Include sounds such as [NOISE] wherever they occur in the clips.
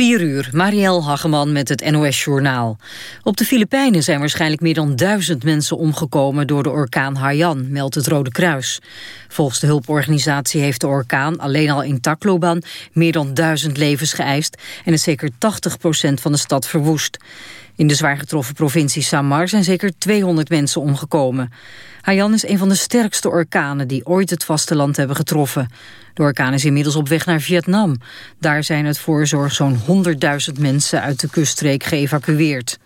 4 uur, Marielle Hageman met het NOS-journaal. Op de Filipijnen zijn waarschijnlijk meer dan duizend mensen omgekomen... door de orkaan Haiyan, meldt het Rode Kruis. Volgens de hulporganisatie heeft de orkaan alleen al in Tacloban... meer dan duizend levens geëist en is zeker 80% van de stad verwoest. In de zwaar getroffen provincie Samar zijn zeker 200 mensen omgekomen. Haiyan is een van de sterkste orkanen die ooit het vasteland hebben getroffen. De orkaan is inmiddels op weg naar Vietnam. Daar zijn het voorzorg zo'n 100.000 mensen uit de kuststreek geëvacueerd.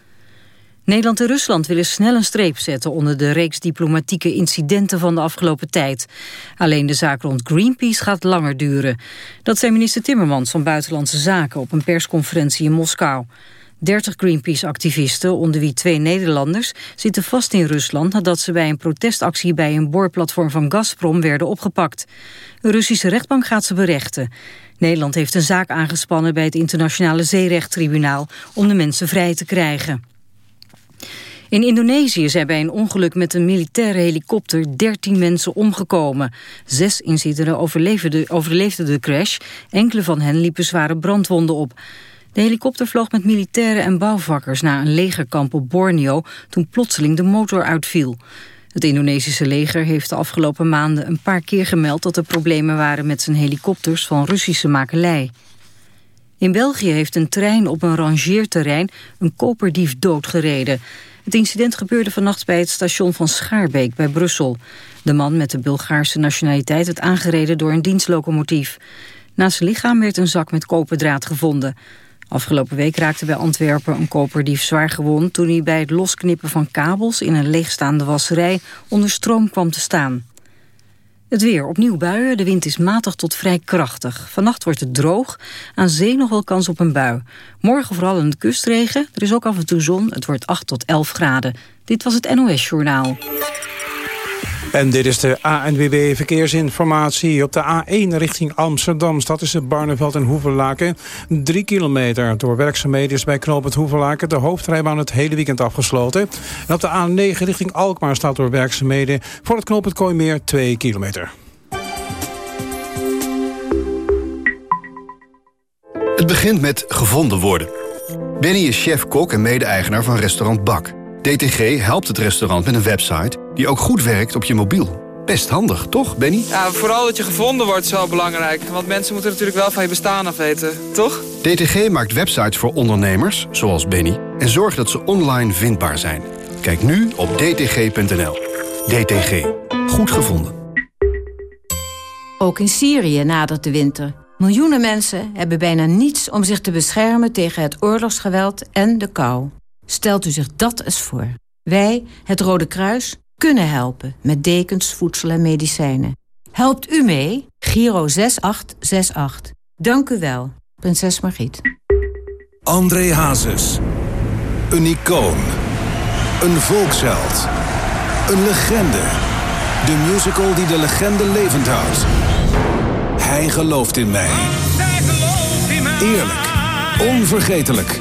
Nederland en Rusland willen snel een streep zetten onder de reeks diplomatieke incidenten van de afgelopen tijd. Alleen de zaak rond Greenpeace gaat langer duren. Dat zei minister Timmermans van Buitenlandse Zaken op een persconferentie in Moskou. 30 Greenpeace-activisten, onder wie twee Nederlanders... zitten vast in Rusland nadat ze bij een protestactie... bij een boorplatform van Gazprom werden opgepakt. Een Russische rechtbank gaat ze berechten. Nederland heeft een zaak aangespannen bij het Internationale Zeerechttribunaal... om de mensen vrij te krijgen. In Indonesië zijn bij een ongeluk met een militaire helikopter 13 mensen omgekomen. Zes inzittenden overleefden, de crash. Enkele van hen liepen zware brandwonden op. De helikopter vloog met militairen en bouwvakkers naar een legerkamp op Borneo toen plotseling de motor uitviel. Het Indonesische leger heeft de afgelopen maanden een paar keer gemeld dat er problemen waren met zijn helikopters van Russische makelij. In België heeft een trein op een rangeerterrein een koperdief doodgereden. Het incident gebeurde vannacht bij het station van Schaarbeek bij Brussel. De man met de Bulgaarse nationaliteit werd aangereden door een dienstlocomotief. Naast zijn lichaam werd een zak met koperdraad gevonden. Afgelopen week raakte bij Antwerpen een koperdief zwaar gewond... toen hij bij het losknippen van kabels in een leegstaande wasserij onder stroom kwam te staan. Het weer, opnieuw buien, de wind is matig tot vrij krachtig. Vannacht wordt het droog, aan zee nog wel kans op een bui. Morgen vooral in de kustregen, er is ook af en toe zon, het wordt 8 tot 11 graden. Dit was het NOS Journaal. En dit is de ANWB Verkeersinformatie. Op de A1 richting Amsterdam staat tussen Barneveld en Hoevelaken. Drie kilometer door werkzaamheden is bij knooppunt Hoevelaken... de hoofdrijbaan het hele weekend afgesloten. En op de A9 richting Alkmaar staat door werkzaamheden... voor het knooppunt Kooimeer 2 kilometer. Het begint met gevonden worden. Benny is chef-kok en mede-eigenaar van restaurant Bak... DTG helpt het restaurant met een website die ook goed werkt op je mobiel. Best handig, toch, Benny? Ja, vooral dat je gevonden wordt is wel belangrijk. Want mensen moeten natuurlijk wel van je bestaan af weten, toch? DTG maakt websites voor ondernemers, zoals Benny... en zorgt dat ze online vindbaar zijn. Kijk nu op dtg.nl. DTG. Goed gevonden. Ook in Syrië nadert de winter. Miljoenen mensen hebben bijna niets om zich te beschermen... tegen het oorlogsgeweld en de kou. Stelt u zich dat eens voor. Wij, het Rode Kruis, kunnen helpen met dekens, voedsel en medicijnen. Helpt u mee? Giro 6868. Dank u wel, prinses Margriet. André Hazes. Een icoon. Een volksheld. Een legende. De musical die de legende levend houdt. Hij gelooft in mij. Eerlijk. Onvergetelijk.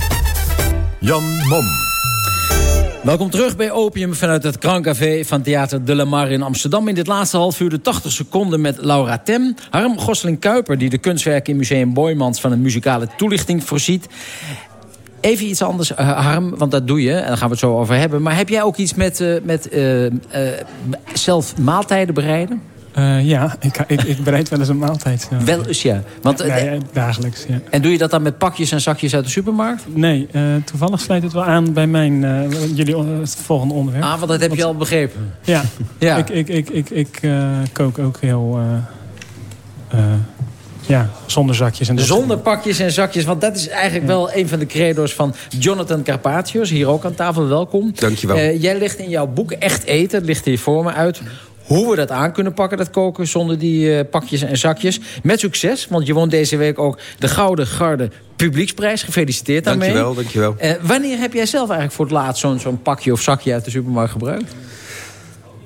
Jan Mom. Welkom terug bij Opium vanuit het Krancafé van Theater de la Mar in Amsterdam. In dit laatste half uur de 80 seconden met Laura Tem. Harm Gosling-Kuiper, die de kunstwerken in Museum Boymans... van een muzikale toelichting voorziet. Even iets anders, uh, Harm, want dat doe je. En daar gaan we het zo over hebben. Maar heb jij ook iets met, uh, met uh, zelf maaltijden bereiden? Uh, ja, ik, ik, ik, bereid wel eens een maaltijd. Ja. Wel eens, ja. Want, ja, ja, dagelijks, ja. En doe je dat dan met pakjes en zakjes uit de supermarkt? Nee, uh, toevallig sluit het wel aan bij mijn, uh, jullie het volgende onderwerp. Ah, want dat heb want, je al begrepen. Ja, [LAUGHS] ja. ik, ik, ik, ik, ik kook ook heel... ja, zonder zakjes. En zonder pakjes en zakjes, want dat is eigenlijk wel een van de credo's van Jonathan Carpathios. Hier ook aan tafel, welkom. Dankjewel. Uh, jij legt in jouw boek Echt Eten, ligt hier voor me uit hoe we dat aan kunnen pakken, dat koken, zonder die uh, pakjes en zakjes. Met succes, want je won deze week ook de Gouden Garde Publieksprijs. Gefeliciteerd daarmee. Dankjewel, dankjewel. Uh, wanneer heb jij zelf eigenlijk voor het laatst zo'n zo'n pakje of zakje uit de supermarkt gebruikt?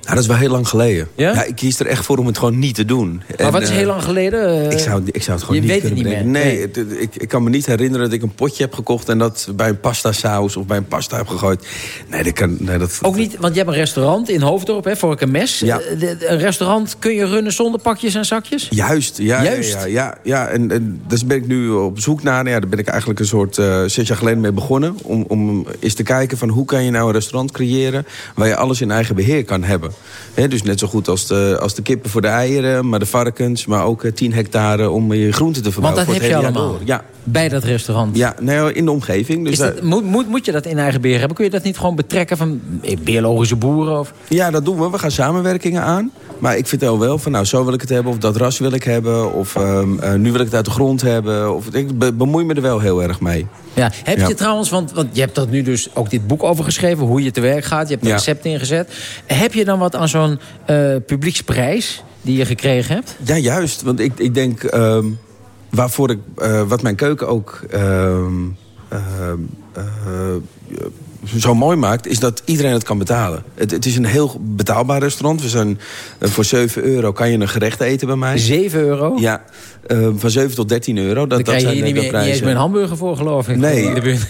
Ja, dat is wel heel lang geleden. Ja? ik kies er echt voor om het gewoon niet te doen. Maar wat is heel lang geleden? ik, zou, ik zou het gewoon je niet weet kunnen het niet Nee, nee. ik, ik kan me niet herinneren dat ik een potje heb gekocht... en dat bij een pasta saus of bij een pasta heb gegooid. Nee, dat kan... Nee, dat, Ook niet, want je hebt een restaurant in Hoofddorp, hè, voor een mes. Ja. een restaurant kun je runnen zonder pakjes en zakjes? Juist, ja. Juist? Ja, ja, ja, en, en dus ben ik nu op zoek naar... Nou ja, daar ben ik eigenlijk een soort uh, zes jaar geleden mee begonnen... Om, om eens te kijken van hoe kan je nou een restaurant creëren... waar je alles in eigen beheer kan hebben. He, dus net zo goed als de, als de kippen voor de eieren, maar de varkens... maar ook 10 eh, hectare om je groenten te verbouwen. Want dat heb je allemaal? Door. Ja. Bij dat restaurant? Ja, nee, in de omgeving. Dus dat, moet, moet, moet je dat in eigen beheer hebben? Kun je dat niet gewoon betrekken van eh, biologische boeren? Of? Ja, dat doen we. We gaan samenwerkingen aan. Maar ik vertel wel van, nou, zo wil ik het hebben... of dat ras wil ik hebben, of um, uh, nu wil ik het uit de grond hebben. Of, ik be bemoei me er wel heel erg mee. Ja. Heb je trouwens, want, want je hebt er nu dus ook dit boek over geschreven... hoe je te werk gaat, je hebt een Ja. recept ingezet. Heb je dan wat aan zo'n uh, publieksprijs die je gekregen hebt? Ja, juist. Want ik, ik denk, um, waarvoor ik, uh, wat mijn keuken ook um, uh, zo mooi maakt... is dat iedereen het kan betalen. Het, het is een heel betaalbaar restaurant. We zijn, uh, voor 7 euro kan je een gerecht eten bij mij. 7 euro? Ja, uh, van 7 tot 13 euro. Dat, Dan dat krijg je zijn hier niet, de meer, prijzen. niet eens een hamburger voor, geloof ik. Nee. In de buurt.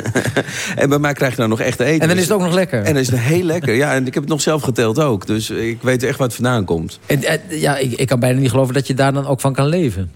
[LAUGHS] en bij mij krijg je nou nog echt eten. En dan is het ook nog lekker. En dan is het heel lekker. Ja, en ik heb het nog zelf geteld ook. Dus ik weet echt waar het vandaan komt. En, uh, ja, ik, ik kan bijna niet geloven dat je daar dan ook van kan leven.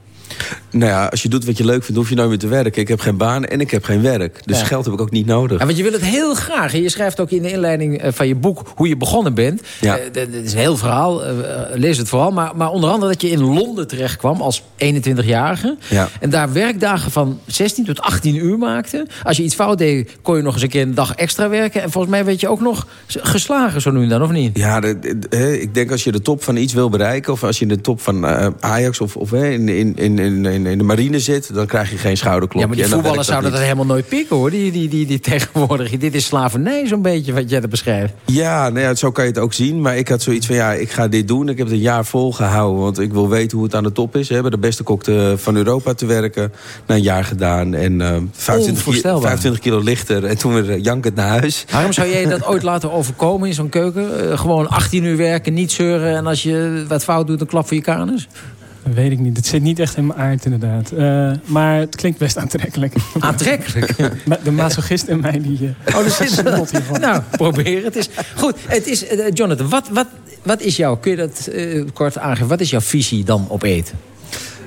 Nou ja, als je doet wat je leuk vindt, hoef je nooit meer te werken. Ik heb geen baan en ik heb geen werk. Dus Ja. geld heb ik ook niet nodig. Ja, want je wil het heel graag. En je schrijft ook in de inleiding eh, van je boek hoe je begonnen bent. Ja. Eh, dat is een heel verhaal. eh, lees het vooral. Maar, maar onder andere dat je in Londen terecht kwam als 21-jarige. Ja. En daar werkdagen van 16 tot 18 uur maakte. Als je iets fout deed, kon je nog eens een keer een dag extra werken. En volgens mij werd je ook nog geslagen zo nu en dan, of niet? Ja, de- de- hè, ik denk als je de top van iets wil bereiken... of als je in de top van Ajax of, of hè, in, in, in, in, in de marine zit... dan krijg je geen schouderklop. Ja, maar die voetballers zouden dat helemaal nooit pikken, hoor. Die, die, die, die tegenwoordig. Dit is slavernij zo'n beetje, wat jij dat beschrijft. Ja, nou ja, zo kan je het ook zien. Maar ik had zoiets van, ja, ik ga dit doen. Ik heb het een jaar volgehouden. Want ik wil weten hoe het aan de top is. Hè, bij de beste kok te- van Europa te werken. Na een jaar gedaan. En eh 25, kilo, Onvoorstelbaar. 25 kilo lichter. En toen weer eh, jankend naar huis. Waarom zou jij dat ooit laten overkomen in zo'n keuken? Eh, gewoon 18 uur werken, niet zeuren... en als je wat fout doet, een klap voor je kanus? Dat weet ik niet. Het zit niet echt in mijn aard, inderdaad. Eh, maar het klinkt best aantrekkelijk. Aantrekkelijk? [LAUGHS] Maar de masochist in mij, die... eh, Oh, dat is genot hiervan. Nou, probeer het eens. Goed, het is, eh, Jonathan, wat, wat, wat is jouw... Kun je dat eh, kort aangeven? Wat is jouw visie dan op eten?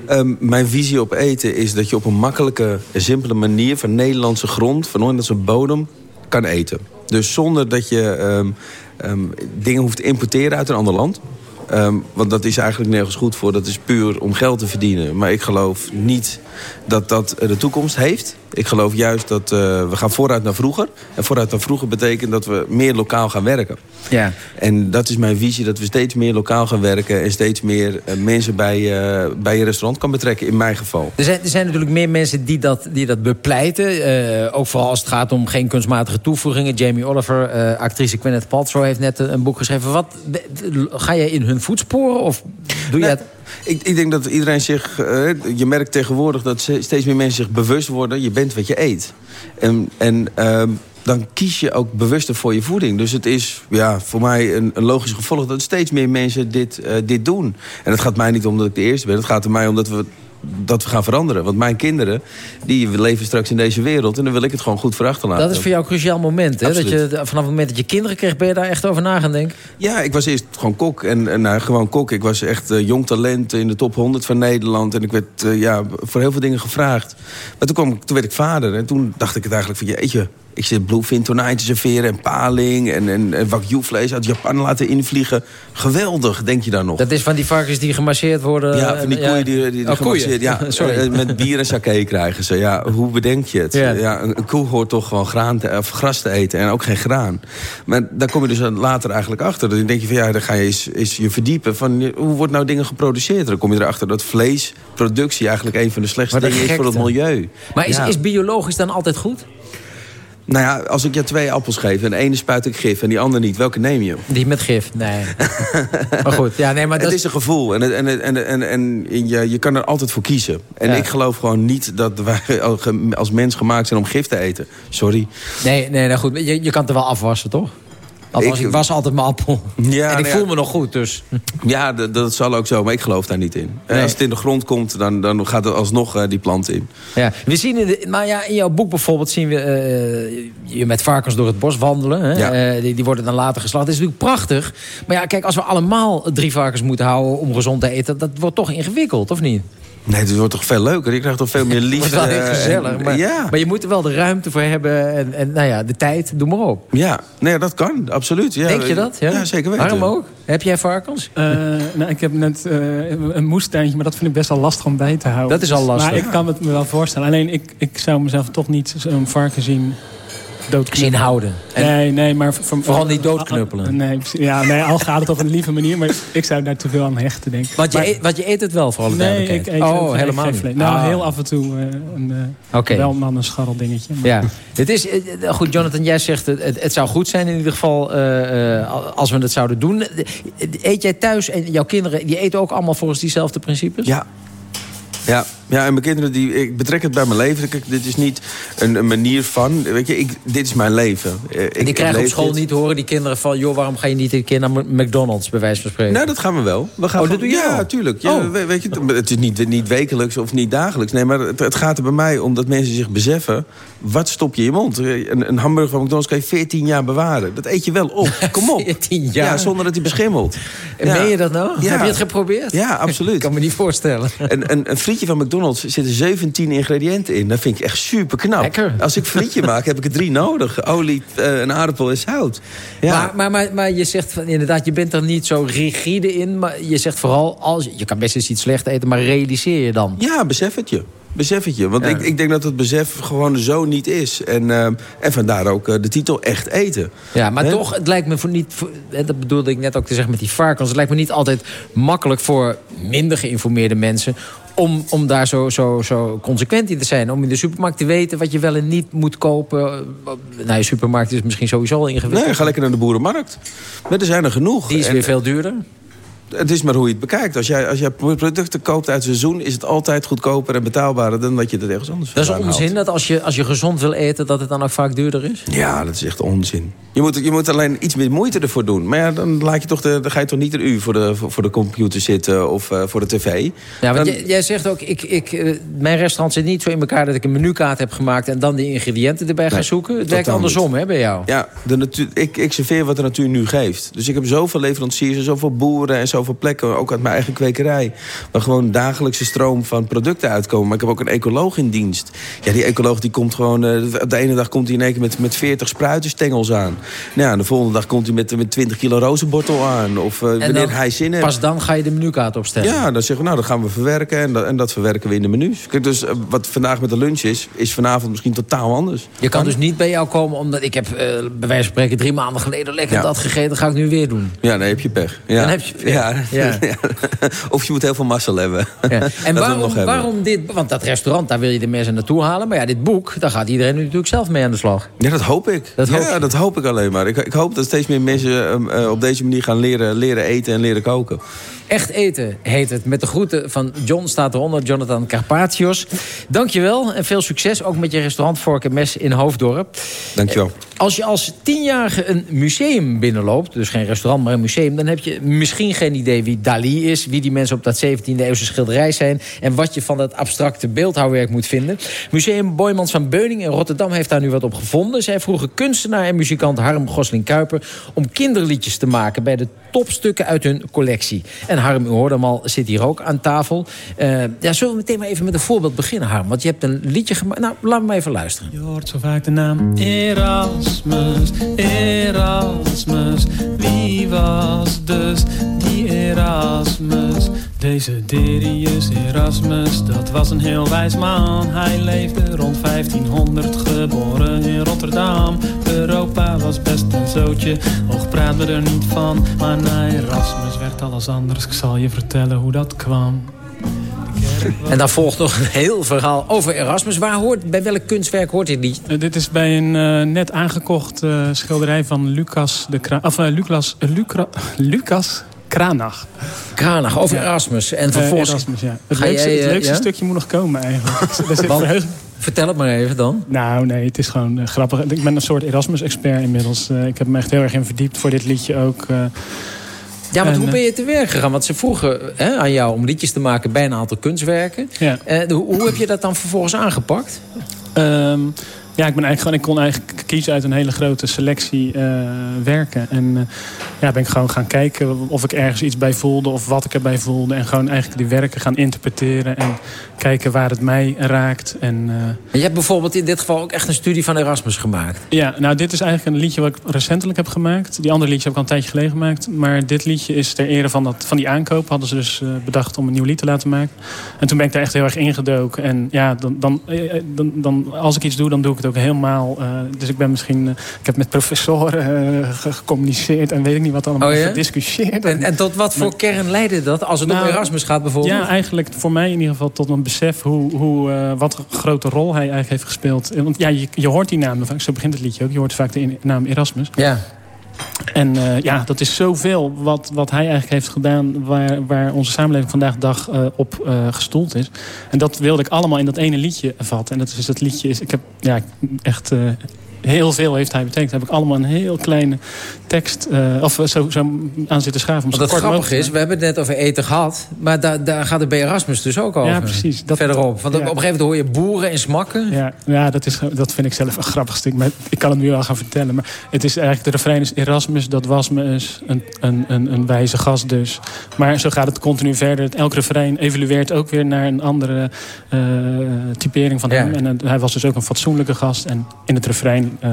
Ehm, mijn visie op eten is dat je op een makkelijke, simpele manier... van Nederlandse grond, van Nederlandse bodem, kan eten. Dus zonder dat je ehm, ehm, dingen hoeft te importeren uit een ander land. Ehm, want dat is eigenlijk nergens goed voor. Dat is puur om geld te verdienen. Maar ik geloof niet dat dat de toekomst heeft. Ik geloof juist dat eh, we gaan vooruit naar vroeger. En vooruit naar vroeger betekent dat we meer lokaal gaan werken. Ja. En dat is mijn visie, dat we steeds meer lokaal gaan werken... en steeds meer eh, mensen bij, eh, bij je restaurant kan betrekken, in mijn geval. Er zijn, er zijn natuurlijk meer mensen die dat, die dat bepleiten. Ook vooral als het gaat om geen kunstmatige toevoegingen. Jamie Oliver, actrice Gwyneth Paltrow heeft net een, boek geschreven. Wat, ga jij in hun voetsporen of doe jij het... Ik, ik denk dat iedereen zich... eh, je merkt tegenwoordig dat steeds meer mensen zich bewust worden... je bent wat je eet. En, en ehm, dan kies je ook bewuster voor je voeding. Dus het is ja, voor mij een, een logisch gevolg... dat steeds meer mensen dit, eh, dit doen. En het gaat mij niet om dat ik de eerste ben. Het gaat er mij om dat we dat we gaan veranderen. Want mijn kinderen, die leven straks in deze wereld... en dan wil ik het gewoon goed voor achterlaten. Dat is voor jou een cruciaal moment. Hè? Dat je, vanaf het moment dat je kinderen kreeg, ben je daar echt over na gaan denken? Ja, ik was eerst gewoon kok. En, en nou, gewoon kok. Ik was echt eh, jong talent in de top 100 van Nederland. En ik werd eh, ja, voor heel veel dingen gevraagd. Maar toen, kwam, toen werd ik vader. En toen dacht ik het eigenlijk van, jeetje... Ik zit bluefin tonijn te serveren en paling... en, en, en wagyu-vlees uit Japan laten invliegen. Geweldig, denk je dan nog. Dat is van die varkens die gemasseerd worden. Ja, van die en- koeien die, die, die Oh, gemasseerd- Ja, [LAUGHS] Sorry. eh, met bier en sake krijgen ze. Ja, hoe bedenk je het? Ja. Ja. een, een koe hoort toch gewoon graan te, of gras te eten en ook geen graan. Maar daar kom je dus later eigenlijk achter. Dan denk je van ja, dan ga je eens, eens je verdiepen van hoe wordt nou dingen geproduceerd. Dan kom je erachter dat vleesproductie eigenlijk een van de slechtste dingen is voor het milieu. Maar is, is biologisch dan altijd goed? Nou ja, als ik je twee appels geef en de ene spuit ik gif en die andere niet, welke neem je? Die met gif, nee. [LAUGHS] maar goed, ja, nee, maar dat... Het is een gevoel en, en, en, en, en je, je kan er altijd voor kiezen. En ik geloof gewoon niet dat wij als mens gemaakt zijn om gif te eten. Sorry. Nee, nee nou goed, je, je kan het er wel afwassen, toch? Althans, ik, ik, was altijd mijn appel. Ja, en ik nou voel me nog goed, dus... Ja, dat, dat, zal ook zo, maar ik geloof daar niet in. Nee. Als het in de grond komt, dan, dan gaat er alsnog uh, die plant in. Ja, we zien in, de, maar ja, in jouw boek bijvoorbeeld zien we uh, je met varkens door het bos wandelen. Hè? Ja. Uh, die, die, worden dan later geslacht. Dat is natuurlijk prachtig. Maar ja, kijk, als we allemaal drie varkens moeten houden om gezond te eten... dat wordt toch ingewikkeld, of niet? Nee, het wordt toch veel leuker. Je krijgt toch veel meer liefde. [LAUGHS] Het wordt wel gezellig. maar, ja. maar je moet er wel de ruimte voor hebben. En, en nou ja, de tijd, doe maar op. Ja, nee, dat kan. Absoluut. Ja. Denk je dat? Ja, ja zeker weten. Waarom ook? Heb jij varkens? Uh, nou, ik heb net uh, een moestuintje, maar dat vind ik best wel lastig om bij te houden. Dat is al lastig. Maar ik kan het me wel voorstellen. Alleen ik, ik zou mezelf toch niet zo'n varken zien doodknuppelen. houden. nee, nee, maar... vooral niet doodknuppelen. Nee, ja, nee, al gaat het op een lieve manier, maar ik zou daar te veel aan hechten, denk ik. Want je, eet, wat je eet het wel, vooral Nee, ik eet oh, helemaal niet. Nou, ah. heel af en toe uh, een, uh, okay. wel een scharrel dingetje. Maar. Ja, het is, uh, goed, Jonathan, jij zegt het, het zou goed zijn in ieder geval als we het zouden doen. Eet jij thuis en jouw kinderen, die eten ook allemaal volgens diezelfde principes? Ja, ja, ja, en mijn kinderen, die, ik betrek het bij mijn leven. Kijk, dit is niet een, een manier van... Weet je, ik, dit is mijn leven. Eh, ik, die krijgen op school niet horen, die kinderen van... joh, waarom ga je niet een keer naar McDonald's, bij wijze van spreken? Nou, dat gaan we wel. We gaan oh, dat doe je Ja, tuurlijk. Ja, oh. weet je, het is niet, niet wekelijks of niet dagelijks. Nee, maar het, het, gaat er bij mij om dat mensen zich beseffen... wat stop je in je mond? Een, een hamburger van McDonald's kan je 14 jaar bewaren. Dat eet je wel op. [LAUGHS] Kom op. 14 jaar? Ja, zonder dat hij beschimmelt. En meen je dat nou? Heb je het geprobeerd? Ja, absoluut. [LAUGHS] ik kan me niet voorstellen. Een, een, een frietje van McDonald's zitten 17 ingrediënten in. Dat vind ik echt super knap. Lekker. Als ik frietje maak, heb ik er drie nodig. Olie, uh, een aardappel en zout. Ja. Maar, maar, maar, maar, je zegt van, inderdaad, je bent er niet zo rigide in. Maar je zegt vooral, als, je kan best eens iets slecht eten, maar realiseer je dan. Ja, besef het je besef het je. Want ik, ik denk dat het besef gewoon zo niet is. En, uh, en vandaar ook uh, de titel Echt Eten. Ja, maar toch, het lijkt me voor niet... Voor, dat bedoelde ik net ook te zeggen met die varkens. Het lijkt me niet altijd makkelijk voor minder geïnformeerde mensen om, om daar zo, zo, zo consequent in te zijn. Om in de supermarkt te weten wat je wel en niet moet kopen. Nou, je supermarkt is misschien sowieso al ingewikkeld. Nee, ga lekker naar de boerenmarkt. Maar er zijn er genoeg. Die is weer veel duurder. Het is maar hoe je het bekijkt. Als jij, als jij producten koopt uit seizoen... is het altijd goedkoper en betaalbaarder dan dat je het ergens anders Dat is onzin dat als je, als je gezond wil eten... dat het dan ook vaak duurder is? Ja, dat is echt onzin. Je moet, je moet alleen iets meer moeite ervoor doen. Maar ja, dan, laat je toch de, dan ga je toch niet een uur voor de, voor de computer zitten... of uh, voor de tv. Ja, want jij, jij, zegt ook... Ik, ik, uh, mijn restaurant zit niet zo in elkaar dat ik een menukaart heb gemaakt... en dan de ingrediënten erbij ga zoeken. Het werkt andersom, hè, bij jou? Ja, de natuur, ik, ik serveer wat de natuur nu geeft. Dus ik heb zoveel leveranciers en zoveel boeren... en zoveel plekken, ook uit mijn eigen kwekerij... waar gewoon dagelijkse stroom van producten uitkomen. Maar ik heb ook een ecoloog in dienst. Ja, die ecoloog die komt gewoon... Uh, de ene dag komt hij in één keer met, met 40 spruitenstengels aan. Nou, ja, de volgende dag komt hij met, met 20 kilo rozenbortel aan. Of uh, wanneer hij zin heeft. Pas dan ga je de menukaart opstellen? Ja, dan zeggen we, nou, dat gaan we verwerken. En dat, en dat verwerken we in de menus. Kijk, dus uh, wat vandaag met de lunch is... is vanavond misschien totaal anders. Je kan, dus niet bij jou komen omdat... Ik heb bij wijze van spreken drie maanden geleden lekker ja. dat gegeten. Dat ga ik nu weer doen. Ja, dan heb je pech. Ja. Dan heb je pech. Ja. [LAUGHS] ja. of je moet heel veel mazzel hebben. Ja. En [LAUGHS] waarom, waarom dit... Want dat restaurant, daar wil je de mensen naartoe halen. Maar ja, dit boek, daar gaat iedereen nu natuurlijk zelf mee aan de slag. Ja, dat hoop ik. Dat hoop ja, dat hoop ik alleen maar. Ik, ik hoop dat steeds meer mensen uh, op deze manier gaan leren, leren eten en leren koken. Echt eten heet het. Met de groeten van John staat eronder, Jonathan Carpatios. Dankjewel en veel succes. Ook met je restaurant Vork en Mes in Hoofddorp. Dankjewel. Als je als tienjarige een museum binnenloopt... dus geen restaurant, maar een museum... dan heb je misschien geen idee wie Dali is... wie die mensen op dat 17e eeuwse schilderij zijn... en wat je van dat abstracte beeldhouwwerk moet vinden. Museum Boymans van Beuning in Rotterdam heeft daar nu wat op gevonden. Zij vroegen kunstenaar en muzikant Harm Gosling-Kuiper... om kinderliedjes te maken bij de topstukken uit hun collectie. En Harm, u hoorde hem al, zit hier ook aan tafel. Uh, ja, zullen we meteen maar even met een voorbeeld beginnen, Harm? Want je hebt een liedje gemaakt. Nou, laat me even luisteren. Je hoort zo vaak de naam Erasmus, Erasmus. Wie was dus die Erasmus? Deze Derius Erasmus, dat was een heel wijs man. Hij leefde rond 1500, geboren in Rotterdam. Europa was best een zootje, och praat we er niet van. Maar na Erasmus werd alles anders, ik zal je vertellen hoe dat kwam. En dan volgt nog een heel verhaal over Erasmus. Waar hoort, bij welk kunstwerk hoort dit liedje? Eh, dit is bij een eh, net aangekocht eh, schilderij van Lucas, de Kra of, Lucas, Lucra- Lucas Kranach. Kranach, over Erasmus. En vervolgens Erasmus, ja. Het leukste, jij, het leukste ja? stukje moet nog komen eigenlijk. [LAUGHS] Daar zit Want- verheugd- Vertel het maar even dan. Nou, nee, het is gewoon eh, grappig. Ik ben een soort Erasmus-expert inmiddels. Eh, ik heb me echt heel erg in verdiept voor dit liedje ook. eh. Ja, maar En, hoe ben je te werk gegaan? Want ze vroegen hè, aan jou om liedjes te maken bij een aantal kunstwerken. Ja. Hoe, hoe heb je dat dan vervolgens aangepakt? Ehm, ja, ik, ben eigenlijk gewoon, ik kon eigenlijk kiezen uit een hele grote selectie eh, werken. En eh, ja, ben ik gewoon gaan kijken of ik ergens iets bij voelde of wat ik erbij voelde. En gewoon eigenlijk die werken gaan interpreteren en kijken waar het mij raakt. En, eh, En je hebt bijvoorbeeld in dit geval ook echt een studie van Erasmus gemaakt. ja, nou dit is eigenlijk een liedje wat ik recentelijk heb gemaakt. Die andere liedje heb ik al een tijdje geleden gemaakt. Maar dit liedje is ter ere van, dat, van die aankoop. Hadden ze dus bedacht om een nieuw lied te laten maken. En toen ben ik daar echt heel erg ingedoken. En ja, dan, dan, dan, dan, als ik iets doe, dan doe ik het ook helemaal. eh, dus ik ben misschien... eh, ik heb met professoren eh, ge- gecommuniceerd en weet ik niet wat allemaal Oh ja? gediscussieerd. En, en tot wat voor kern leidde dat? Als het om Nou, Erasmus gaat bijvoorbeeld? Ja, eigenlijk voor mij in ieder geval tot een besef hoe, hoe, wat een grote rol hij eigenlijk heeft gespeeld. Want ja, je, je hoort die naam vaak, zo begint het liedje ook. Je hoort vaak de in- naam Erasmus. Ja. En eh, ja, dat is zoveel wat, wat hij eigenlijk heeft gedaan... waar, waar onze samenleving vandaag de dag eh, op eh, gestoeld is. En dat wilde ik allemaal in dat ene liedje vatten. En dat is dat liedje is... Ik heb ja, echt... eh, Heel veel heeft hij betekend. Daar heb ik allemaal een heel kleine tekst uh, of zo, zo aan zitten schrijven. Om Wat het grappig is, we hebben het net over eten gehad. Maar daar, daar gaat het bij Erasmus dus ook over. Ja, precies. Dat, Verderop. Want ja. op een gegeven moment hoor je boeren en smakken. Ja, ja dat, is, dat vind ik zelf een grappig stuk. Maar ik kan het nu wel gaan vertellen. Maar het is eigenlijk, de refrein is Erasmus, dat was me eens een, een, een, een wijze gast dus. Maar zo gaat het continu verder. Elk refrein evolueert ook weer naar een andere uh, typering van ja. hem. En uh, hij was dus ook een fatsoenlijke gast. En in het refrein... Uh,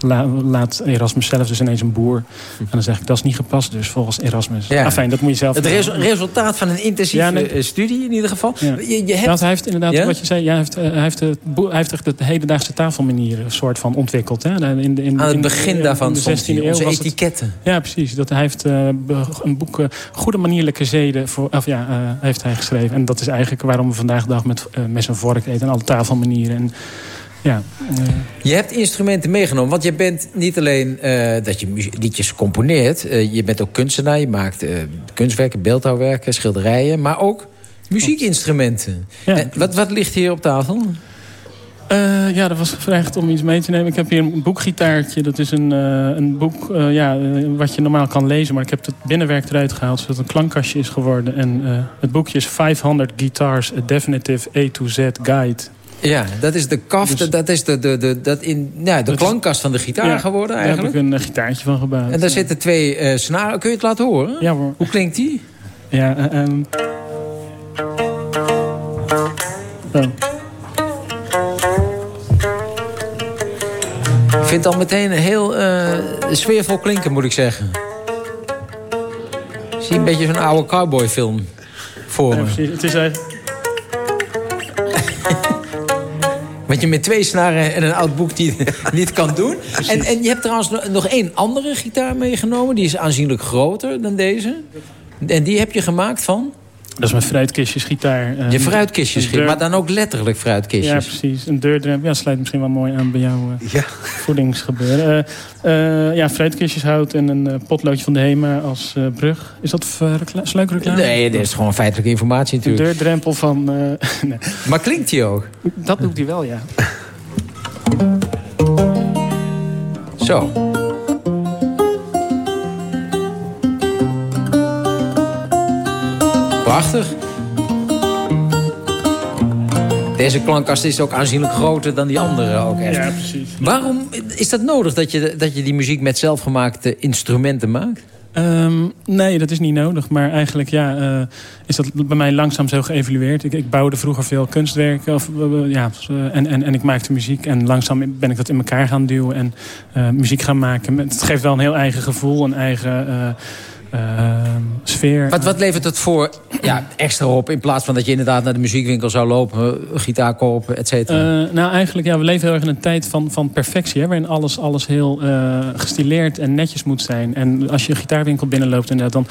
La, laat Erasmus zelf dus ineens een boer. En dan zeg ik, dat is niet gepast dus, volgens Erasmus. Ja. Enfin, dat moet je zelf... Het res resultaat van een intensieve ja, nee. studie in ieder geval. Ja. Je, je hebt... Want hij heeft inderdaad, ja? wat je zei, ja, hij, heeft, hij, heeft de, hij heeft de hedendaagse tafelmanier soort van ontwikkeld. Hè? In, de, in, Aan het begin in, daarvan in de 16e eeuw onze was etiketten. Het, ja, precies. Dat hij heeft uh, een boek, uh, Goede Manierlijke Zeden, voor, of ja, uh, heeft hij geschreven. En dat is eigenlijk waarom we vandaag de dag met mes en vork eten en alle tafelmanieren. En, ja. Je hebt instrumenten meegenomen, want je bent niet alleen uh, dat je liedjes componeert. Uh, je bent ook kunstenaar, je maakt uh, kunstwerken, beeldhouwwerken, schilderijen... maar ook muziekinstrumenten. Ja. Wat, wat ligt hier op tafel? Uh, ja, dat was gevraagd om iets mee te nemen. Ik heb hier een boekgitaartje. Dat is een, uh, een boek uh, ja, wat je normaal kan lezen. Maar ik heb het binnenwerk eruit gehaald, zodat het een klankkastje is geworden. En het boekje is 500 Guitars, A Definitive A to Z Guide. Ja, dat is de kaf, dus, dat is de, de, de, dat in, ja, de klankkast van de gitaar ja, geworden eigenlijk. Daar heb ik een gitaartje van gebouwd. En daar zitten twee uh, snaren. Kun je het laten horen? Ja hoor. Hoe klinkt die? Ja, um... oh. Ik vind het al meteen een heel uh, sfeervol klinken, moet ik zeggen. Ik zie een beetje zo'n oude cowboyfilm voor ja, me. Precies. Het is eigenlijk... Wat je met twee snaren en een oud boek die, [LAUGHS] niet kan doen. En, en je hebt trouwens nog één andere gitaar meegenomen. Die is aanzienlijk groter dan deze. En die heb je gemaakt van? Dat is mijn fruitkistjesgitaar. Je fruitkistjesgitaar, maar dan ook letterlijk fruitkistjes. Ja, precies. Een deurdrempel. Ja, sluit misschien wel mooi aan bij jouw uh, ja. voedingsgebeuren. Uh, uh, ja, fruitkistjeshout en een potloodje van de HEMA als brug. Is dat sluikreclame? Nee, dat is gewoon feitelijke informatie natuurlijk. Een deurdrempel van... [LAUGHS] nee. Maar klinkt die ook? Dat doet hij wel, ja. Zo. Prachtig. Deze klankkast is ook aanzienlijk groter dan die andere ook echt. Ja, precies. Waarom is dat nodig dat je, dat je die muziek met zelfgemaakte instrumenten maakt? Um, nee, dat is niet nodig. Maar eigenlijk ja, uh, is dat bij mij langzaam zo geëvalueerd. Ik, ik bouwde vroeger veel kunstwerken of, uh, ja, en, en, en ik maakte muziek. En langzaam ben ik dat in elkaar gaan duwen en uh, muziek gaan maken. Het geeft wel een heel eigen gevoel, een eigen... Uh, sfeer. Wat, wat levert het voor ja, extra op... in plaats van dat je inderdaad naar de muziekwinkel zou lopen... gitaar kopen, et cetera? Uh, nou, eigenlijk, ja, we leven heel erg in een tijd van, van perfectie... Hè, waarin alles, alles heel uh, gestileerd en netjes moet zijn. En als je een gitaarwinkel binnenloopt... dan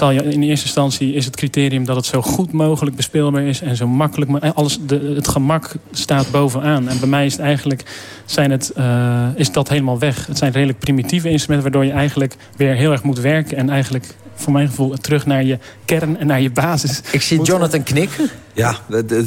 in eerste instantie is het criterium dat het zo goed mogelijk bespeelbaar is en zo makkelijk. Maar alles, de, het gemak staat bovenaan. En bij mij is het eigenlijk zijn het, uh, is dat helemaal weg. Het zijn redelijk primitieve instrumenten waardoor je eigenlijk weer heel erg moet werken en eigenlijk voor mijn gevoel terug naar je kern en naar je basis. Ik zie Jonathan knikken. Ja, dat, [LAUGHS] dat,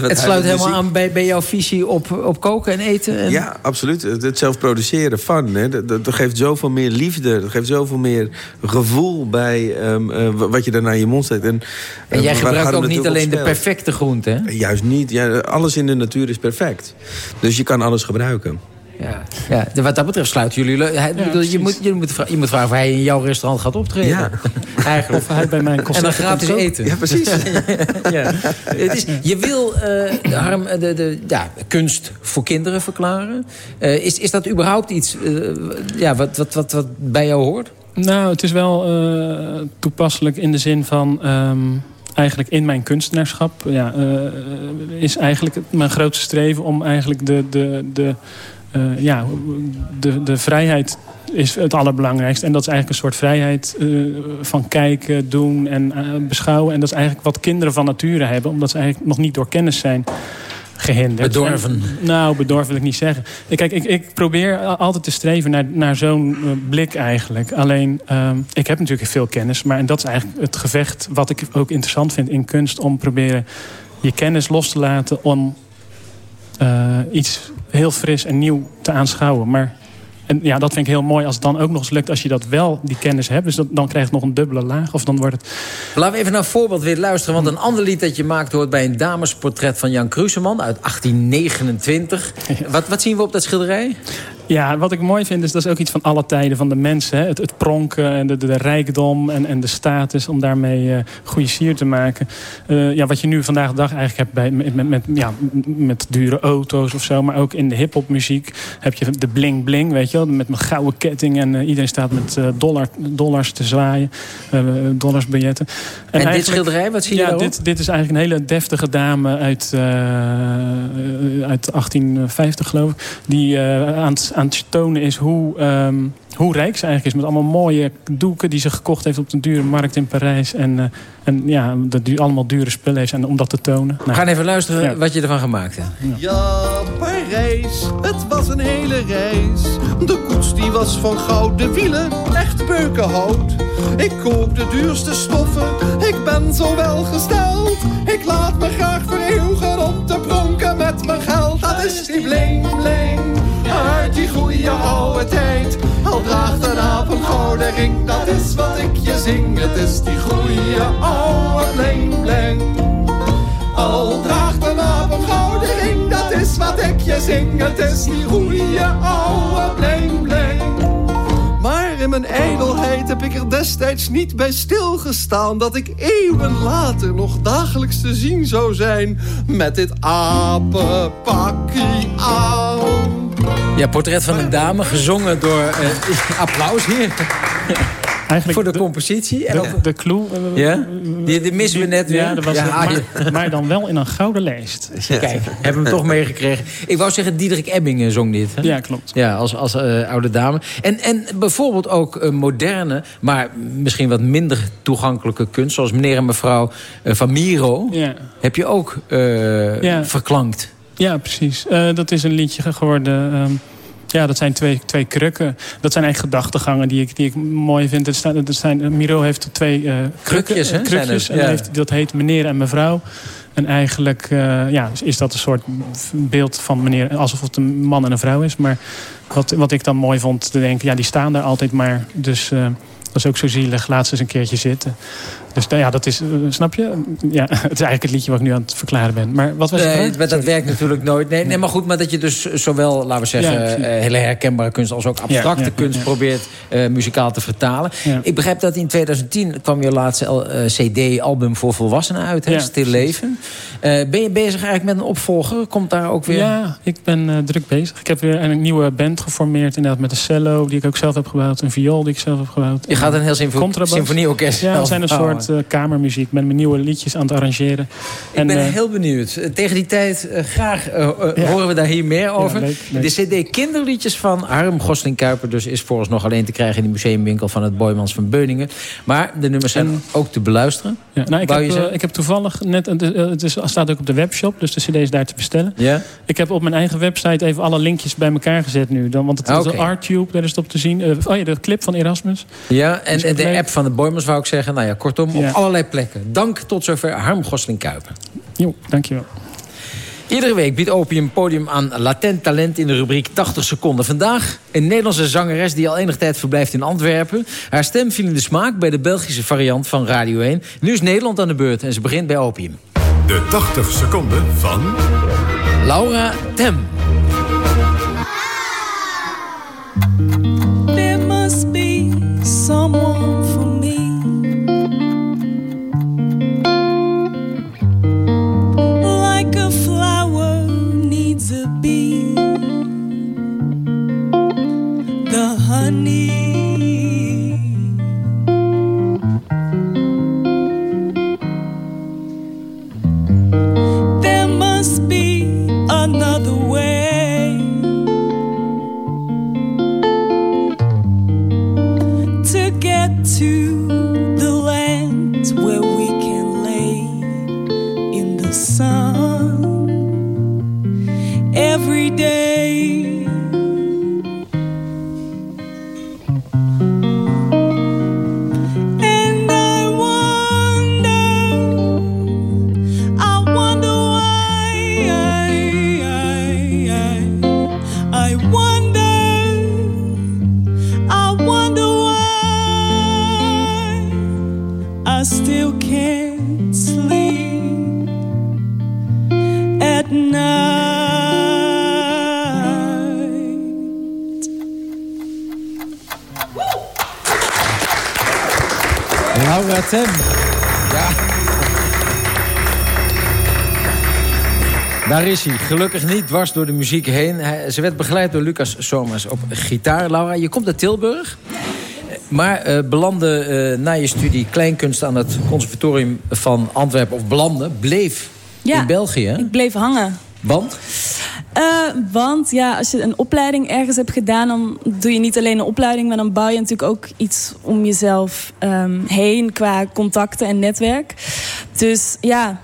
het sluit helemaal aan bij, bij jouw visie op, op koken en eten. En... Ja, absoluut. Het zelf produceren van. Hè. Dat, dat, geeft zoveel meer liefde. Dat geeft zoveel meer gevoel bij um, uh, wat je daar naar je mond zet. En, en jij gebruikt ook niet alleen de perfecte groente, hè? Juist niet. Ja, alles in de natuur is perfect. Dus je kan alles gebruiken. Ja, ja, wat dat betreft sluiten jullie... Hij, ja, je, moet, je, moet, je moet vragen of hij in jouw restaurant gaat optreden. Ja. [LAUGHS] Eigenlijk. Of hij bij mijn concert En dan gratis eten. Ja, precies. [LAUGHS] ja. Het is, je wil uh, Harm, de, de, ja, kunst voor kinderen verklaren. Uh, is, is dat überhaupt iets uh, ja, wat, wat, wat, wat bij jou hoort? Nou, het is wel toepasselijk in de zin van... Um, eigenlijk in mijn kunstenaarschap ja, uh, is eigenlijk mijn grootste streven om eigenlijk de, de, de uh, ja, de, de vrijheid is het allerbelangrijkste. En dat is eigenlijk een soort vrijheid uh, van kijken, doen en uh, beschouwen. En dat is eigenlijk wat kinderen van nature hebben. Omdat ze eigenlijk nog niet door kennis zijn gehinderd. Bedorven? En, nou, bedorven wil ik niet zeggen. Kijk, ik, ik probeer altijd te streven naar, naar zo'n blik eigenlijk. Alleen, uh, ik heb natuurlijk veel kennis. Maar en dat is eigenlijk het gevecht wat ik ook interessant vind in kunst. Om proberen je kennis los te laten om iets heel fris en nieuw te aanschouwen. Maar en ja, dat vind ik heel mooi als het dan ook nog eens lukt als je dat wel, die kennis hebt. Dus dat, dan krijgt het nog een dubbele laag. Of dan wordt het... Laten we even naar een voorbeeld weer luisteren. Want een ander lied dat je maakt hoort bij een damesportret van Jan Kruseman uit 1829. Wat, wat zien we op dat schilderij? Ja, wat ik mooi vind is dat is ook iets van alle tijden van de mensen. Hè? Het, het, pronken en de, de, rijkdom en, en de status om daarmee uh, goede sier te maken. Uh, ja, wat je nu vandaag de dag eigenlijk hebt bij, met, met, met, ja, met dure auto's of zo. Maar ook in de hip-hop muziek heb je de bling bling, weet je wel. Met mijn gouden ketting en uh, iedereen staat met dollar, dollars te zwaaien. dollarsbiljetten. En, en dit schilderij, wat zie je ja, dit, dit is eigenlijk een hele deftige dame uit, uit 1850 geloof ik. Die aan het aan het tonen is hoe, um, hoe rijk ze eigenlijk is. Met allemaal mooie doeken die ze gekocht heeft op de dure markt in Parijs. En, uh, en ja, dat die allemaal dure spullen heeft. En om dat te tonen. Nou, We gaan even luisteren ja. wat je ervan gemaakt hebt. Ja. ja, Parijs, het was een hele reis. De koets die was van gouden wielen, echt beukenhout. Ik koop de duurste stoffen, ik ben zo welgesteld. Ik laat me graag vereeuwigen om te pronken met mijn geld. Wat ik je zing. Het is die goede oude bling bling. Al draagt een aap een gouden ring, dat is wat ik je zing. Het is die goede oude bling bling. Maar in mijn ijdelheid heb ik er destijds niet bij stilgestaan... dat ik eeuwen later nog dagelijks te zien zou zijn... met dit apenpakkie aan. Ja, portret van een dame, gezongen door... Uh, [LAUGHS] applaus hier. Eigenlijk voor de, de compositie. En de, de, de clue. Uh, ja? Die, die missen we net weer. Ja, dat was ja, maar, [LAUGHS] maar, dan wel in een gouden lijst. Ja. Kijk, hebben we hem toch meegekregen. Ik wou zeggen, Diederik Ebbingen zong dit. Hè? Ja, klopt. Ja, als, als uh, oude dame. En, en bijvoorbeeld ook uh, moderne, maar misschien wat minder toegankelijke kunst... zoals meneer en mevrouw Van Miro... Ja. heb je ook verklankt. Ja, precies. dat is een liedje geworden... Um, ja, dat zijn twee, twee krukken. Dat zijn eigenlijk gedachtegangen die ik, die ik mooi vind. Het staan, het zijn, Miro heeft twee uh, krukjes. Hè, krukjes en ja. heeft, dat heet meneer en mevrouw. En eigenlijk uh, ja, is dat een soort beeld van meneer... alsof het een man en een vrouw is. Maar wat, wat ik dan mooi vond te denken... ja, die staan daar altijd maar. Dus uh, dat is ook zo zielig. Laat ze eens een keertje zitten. Dus ja, dat is, uh, snap je? Ja, [LAUGHS] het is eigenlijk het liedje wat ik nu aan het verklaren ben. Maar wat was nee, het? dat werkt natuurlijk nooit. Nee, nee, maar goed, maar dat je dus zowel, laten we zeggen, ja, uh, hele herkenbare kunst als ook abstracte ja, ja, kunst probeert uh, muzikaal te vertalen. Ik begrijp dat in 2010 kwam je laatste CD-album voor volwassenen uit, hè? Stil Leven. ben je bezig eigenlijk met een opvolger? Komt daar ook weer? Ja, ik ben druk bezig. Ik heb weer een nieuwe band geformeerd, inderdaad met een cello die ik ook zelf heb gebouwd, een viool die ik zelf heb gebouwd. Je gaat een heel symfo symfonieorkest. Ja, het zijn een soort met uh, kamermuziek. Ben mijn nieuwe liedjes aan het arrangeren. Ik en, ben uh, heel benieuwd. Tegen die tijd graag horen we daar hier meer over. Ja, leuk, leuk. De cd Kinderliedjes van Harm Gosling-Kuiper... dus is volgens nog alleen te krijgen in de museumwinkel... van het Boymans van Beuningen. Maar de nummers zijn en, ook te beluisteren. Ja, nou, ik, heb, ik heb toevallig net... Het is, staat ook op de webshop, dus de cd is daar te bestellen. Ja? Ik heb op mijn eigen website even alle linkjes bij elkaar gezet nu. Dan, want het is okay. Arttube, daar is het op te zien. oh ja, de clip van Erasmus. Ja, en, en de app van de Boymans wou ik zeggen. Nou ja, kortom, op allerlei plekken. Dank tot zover Harm Gosling-Kuipen. Jo, dankjewel. Iedere week biedt Opium podium aan latent talent in de rubriek 80 seconden. Vandaag een Nederlandse zangeres die al enige tijd verblijft in Antwerpen. Haar stem viel in de smaak bij de Belgische variant van Radio 1. Nu is Nederland aan de beurt en ze begint bij Opium. De 80 seconden van... Laura Tem. Daar is hij. Gelukkig niet dwars door de muziek heen. Hij- Ze werd begeleid door Lucas Somers op gitaar. Laura, je komt uit Tilburg. Maar eh, belandde eh, na je studie kleinkunst aan het conservatorium van Antwerpen... of belandde, bleef Ja, in België. Ik bleef hangen. Want? Eh, want ja, als je een opleiding ergens hebt gedaan... dan doe je niet alleen een opleiding... maar dan bouw je natuurlijk ook iets om jezelf ehm, heen... qua contacten en netwerk. Dus ja,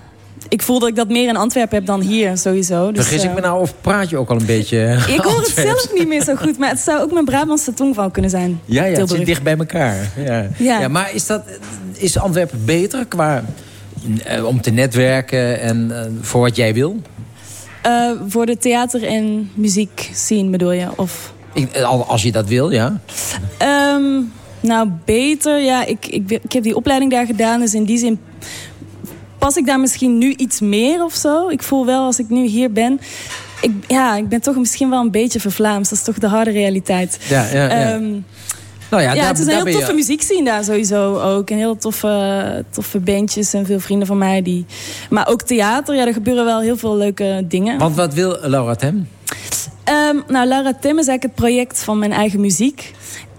ik voel dat ik dat meer in Antwerpen heb dan hier sowieso. Dus, Vergis ik eh, me nou of praat je ook al een beetje eh, [LAUGHS] Ik hoor het zelf niet meer zo goed... maar het zou ook mijn Brabantse tongval kunnen zijn. Ja, ja het zit dicht bij elkaar. Ja. Ja. Ja. maar is, dat, is Antwerpen beter qua, eh, om te netwerken en eh, voor wat jij wil? Eh, voor de theater- en muziek zien bedoel je? Of... Ik- eh, als je dat wil, ja. Ehm, nou, beter. Ja, ik, ik, ik heb die opleiding daar gedaan. Dus in die zin pas ik daar misschien nu iets meer of zo. Ik voel wel als ik nu hier ben... Ik, ja, ik ben toch misschien wel een beetje vervlaamd. Dat is toch de harde realiteit. Ja, ja, ja. Ehm, nou ja, ja, daar- het is een heel je- toffe muziek zien daar sowieso ook. En heel toffe, toffe bandjes en veel vrienden van mij. Die... Maar ook theater, ja, er gebeuren wel heel veel leuke dingen. Want wat wil Laura Tem? Ehm, nou, Laura Tim is eigenlijk het project van mijn eigen muziek.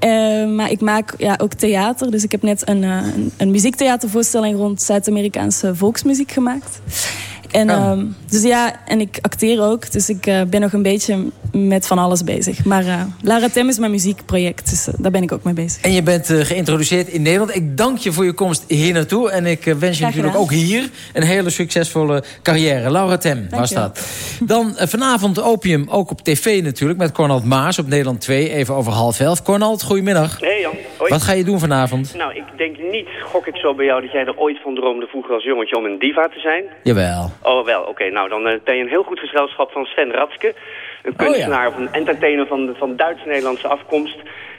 Ehm, maar ik maak ja, ook theater. Dus ik heb net een, eh, een, een muziektheatervoorstelling rond Zuid-Amerikaanse volksmuziek gemaakt. En, Oh. ehm, dus ja, en ik acteer ook. Dus ik eh, ben nog een beetje met van alles bezig. Maar eh, Lara Tem is mijn muziekproject. Dus eh, daar ben ik ook mee bezig. En je bent eh, geïntroduceerd in Nederland. Ik dank je voor je komst hier naartoe. En ik wens je natuurlijk ook hier een hele succesvolle carrière. Laura Tem was wel. dat. Dan vanavond Opium, ook op tv natuurlijk... met Cornald Maas op Nederland 2, even over half elf. Cornald, goedemiddag. Hey Jan, hoi. Wat ga je doen vanavond? Nou, ik denk niet, gok ik zo bij jou, dat jij er ooit van droomde vroeger als jongetje om een diva te zijn. Jawel. Oh, wel, oké. Nou, dan ben je een heel goed gezelschap van Sven Ratske. Een Oh, ja. kunstenaar of een entertainer van, van Duits-Nederlandse afkomst.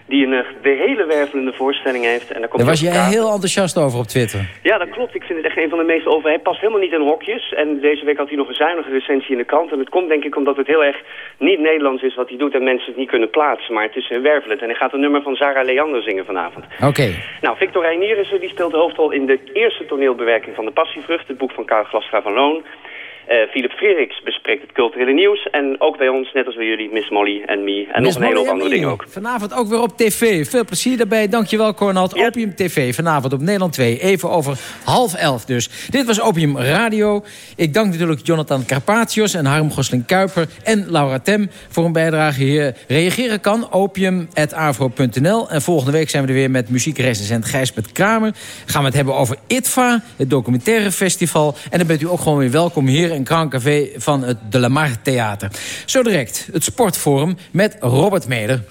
Die een eh, de hele wervelende voorstelling heeft. En daar komt Daar was jij heel enthousiast over op Twitter. Ja, dat klopt. Ik vind het echt een van de meest over. Hij past helemaal niet in hokjes. En deze week had hij nog een zuinige recensie in de krant. En het komt denk ik omdat het heel erg niet Nederlands is wat hij doet en mensen het niet kunnen plaatsen. Maar het is eh, wervelend. En hij gaat een nummer van Sarah Leander zingen vanavond. Oké. Nou, Victor Reinier is er, die speelt de hoofdrol in de eerste toneelbewerking van De Passievrucht, het boek van Karel Glastra van Loon. Uh, Philip Frederiks bespreekt het culturele nieuws. En ook bij ons, net als bij jullie, Miss Molly en me. En nog een hele hoop andere dingen ook. Vanavond ook weer op tv. Veel plezier daarbij. Dankjewel, Cornald. Opium TV vanavond op Nederland 2. Even over half elf dus. Dit was Opium Radio. Ik dank natuurlijk Jonathan Carpatius en Harm Gosling-Kuiper... en Laura Tem voor een bijdrage hier. Reageren kan opium.avro.nl. En volgende week zijn we er weer met muziekrecensent Gijsbert Kramer. Gaan we het hebben over ITVA, het documentaire festival. En dan bent u ook gewoon weer welkom hier in Grand Café van het De La Mar Theater. Zo direct het Sportforum met Robert Meder.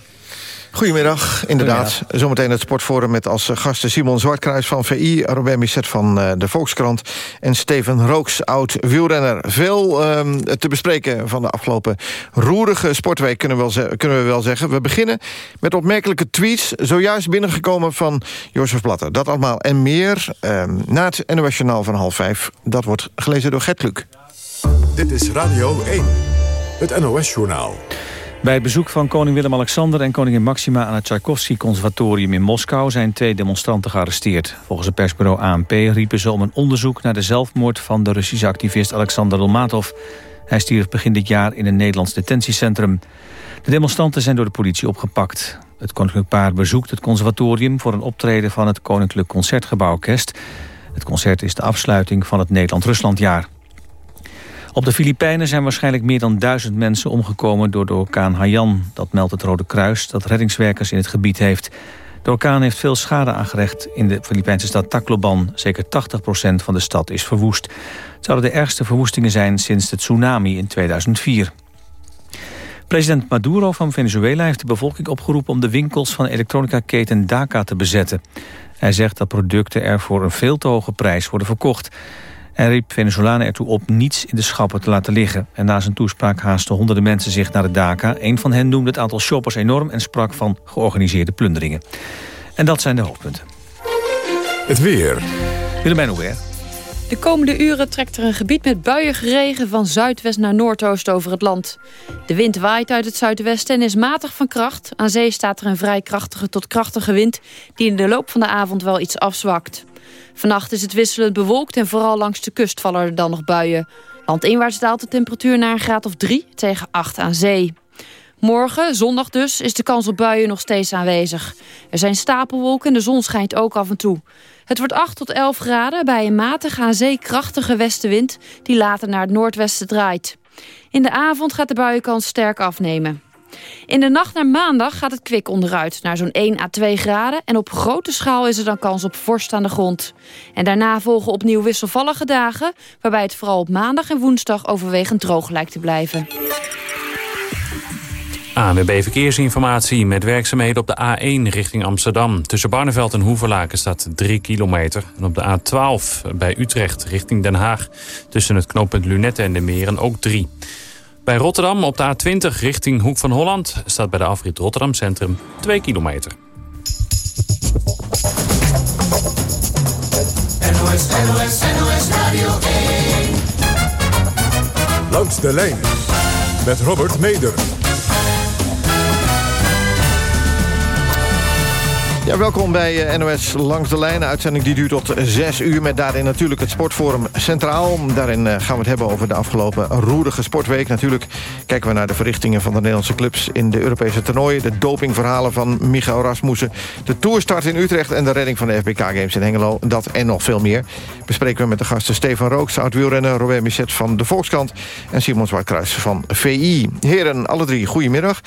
Goedemiddag, inderdaad. Zometeen het Sportforum met als gasten Simon Zwartkruis van VI... Robert Misset van uh, de Volkskrant en Steven Rooks, oud-wielrenner. Veel uh, te bespreken van de afgelopen roerige sportweek, kunnen we, wel kunnen we wel zeggen. We beginnen met opmerkelijke tweets, zojuist binnengekomen van Jozef Blatter. Dat allemaal en meer uh, na het NOS Journaal van half vijf. Dat wordt gelezen door Gert Kluk. Dit is Radio 1, het NOS-journaal. Bij bezoek van koning Willem-Alexander en koningin Maxima... aan het Tchaikovsky-conservatorium in Moskou zijn twee demonstranten gearresteerd. Volgens het persbureau ANP riepen ze om een onderzoek... naar de zelfmoord van de Russische activist Alexander Dolmatov. Hij stierf begin dit jaar in een Nederlands detentiecentrum. De demonstranten zijn door de politie opgepakt. Het koninklijk paar bezoekt het conservatorium... voor een optreden van het Koninklijk Concertgebouworkest. Het concert is de afsluiting van het Nederland-Ruslandjaar. Op de Filipijnen zijn waarschijnlijk meer dan duizend mensen omgekomen door de orkaan Haiyan. Dat meldt het Rode Kruis dat reddingswerkers in het gebied heeft. De orkaan heeft veel schade aangerecht in de Filipijnse stad Tacloban. Zeker 80% van de stad is verwoest. Het zouden de ergste verwoestingen zijn sinds de tsunami in 2004. President Maduro van Venezuela heeft de bevolking opgeroepen... om de winkels van elektronica-keten DACA te bezetten. Hij zegt dat producten er voor een veel te hoge prijs worden verkocht. Hij riep Venezolanen ertoe op niets in de schappen te laten liggen. En na zijn toespraak haasten honderden mensen zich naar de DACA. Een van hen noemde het aantal shoppers enorm en sprak van georganiseerde plunderingen. En dat zijn de hoofdpunten. Het weer. Willemijn Hubert. De komende uren trekt er een gebied met buiige regen van zuidwest naar noordoost over het land. De wind waait uit het zuidwesten en is matig van kracht. Aan zee staat er een vrij krachtige tot krachtige wind die in de loop van de avond wel iets afzwakt. Vannacht is het wisselend bewolkt en vooral langs de kust vallen er dan nog buien. Landinwaarts daalt de temperatuur naar een graad of 3 tegen 8 aan zee. Morgen, zondag dus, is de kans op buien nog steeds aanwezig. Er zijn stapelwolken en de zon schijnt ook af en toe. Het wordt 8 tot 11 graden bij een matige aan zee krachtige westenwind... die later naar het noordwesten draait. In de avond gaat de buienkans sterk afnemen. In de nacht naar maandag gaat het kwik onderuit naar zo'n 1 à 2 graden... en op grote schaal is er dan kans op vorst aan de grond. En daarna volgen opnieuw wisselvallige dagen... waarbij het vooral op maandag en woensdag overwegend droog lijkt te blijven. ANWB Verkeersinformatie met werkzaamheden op de A1 richting Amsterdam. Tussen Barneveld en Hoeverlaken staat 3 kilometer. En op de A12 bij Utrecht richting Den Haag... tussen het knooppunt Lunette en de Meren ook 3. Bij Rotterdam op de A20 richting Hoek van Holland... staat bij de afrit Rotterdam Centrum 2 kilometer. NOS, NOS, NOS Radio 1. Langs de lijn met Robert Meder. Ja, welkom bij eh, NOS Langs de Lijn. Uitzending die duurt tot 6 uur met daarin natuurlijk het Sportforum Centraal. Daarin eh, gaan we het hebben over de afgelopen roerige sportweek. Natuurlijk kijken we naar de verrichtingen van de Nederlandse clubs in de Europese toernooien. De dopingverhalen van Michael Rasmussen. De toerstart in Utrecht en de redding van de FBK Games in Hengelo. Dat en nog veel meer. Bespreken we met de gasten Stefan Rooks, oud-wielrenner... Robert Misset van de Volkskrant en Simon Zwartkruis van VI. Heren, alle drie, goedemiddag.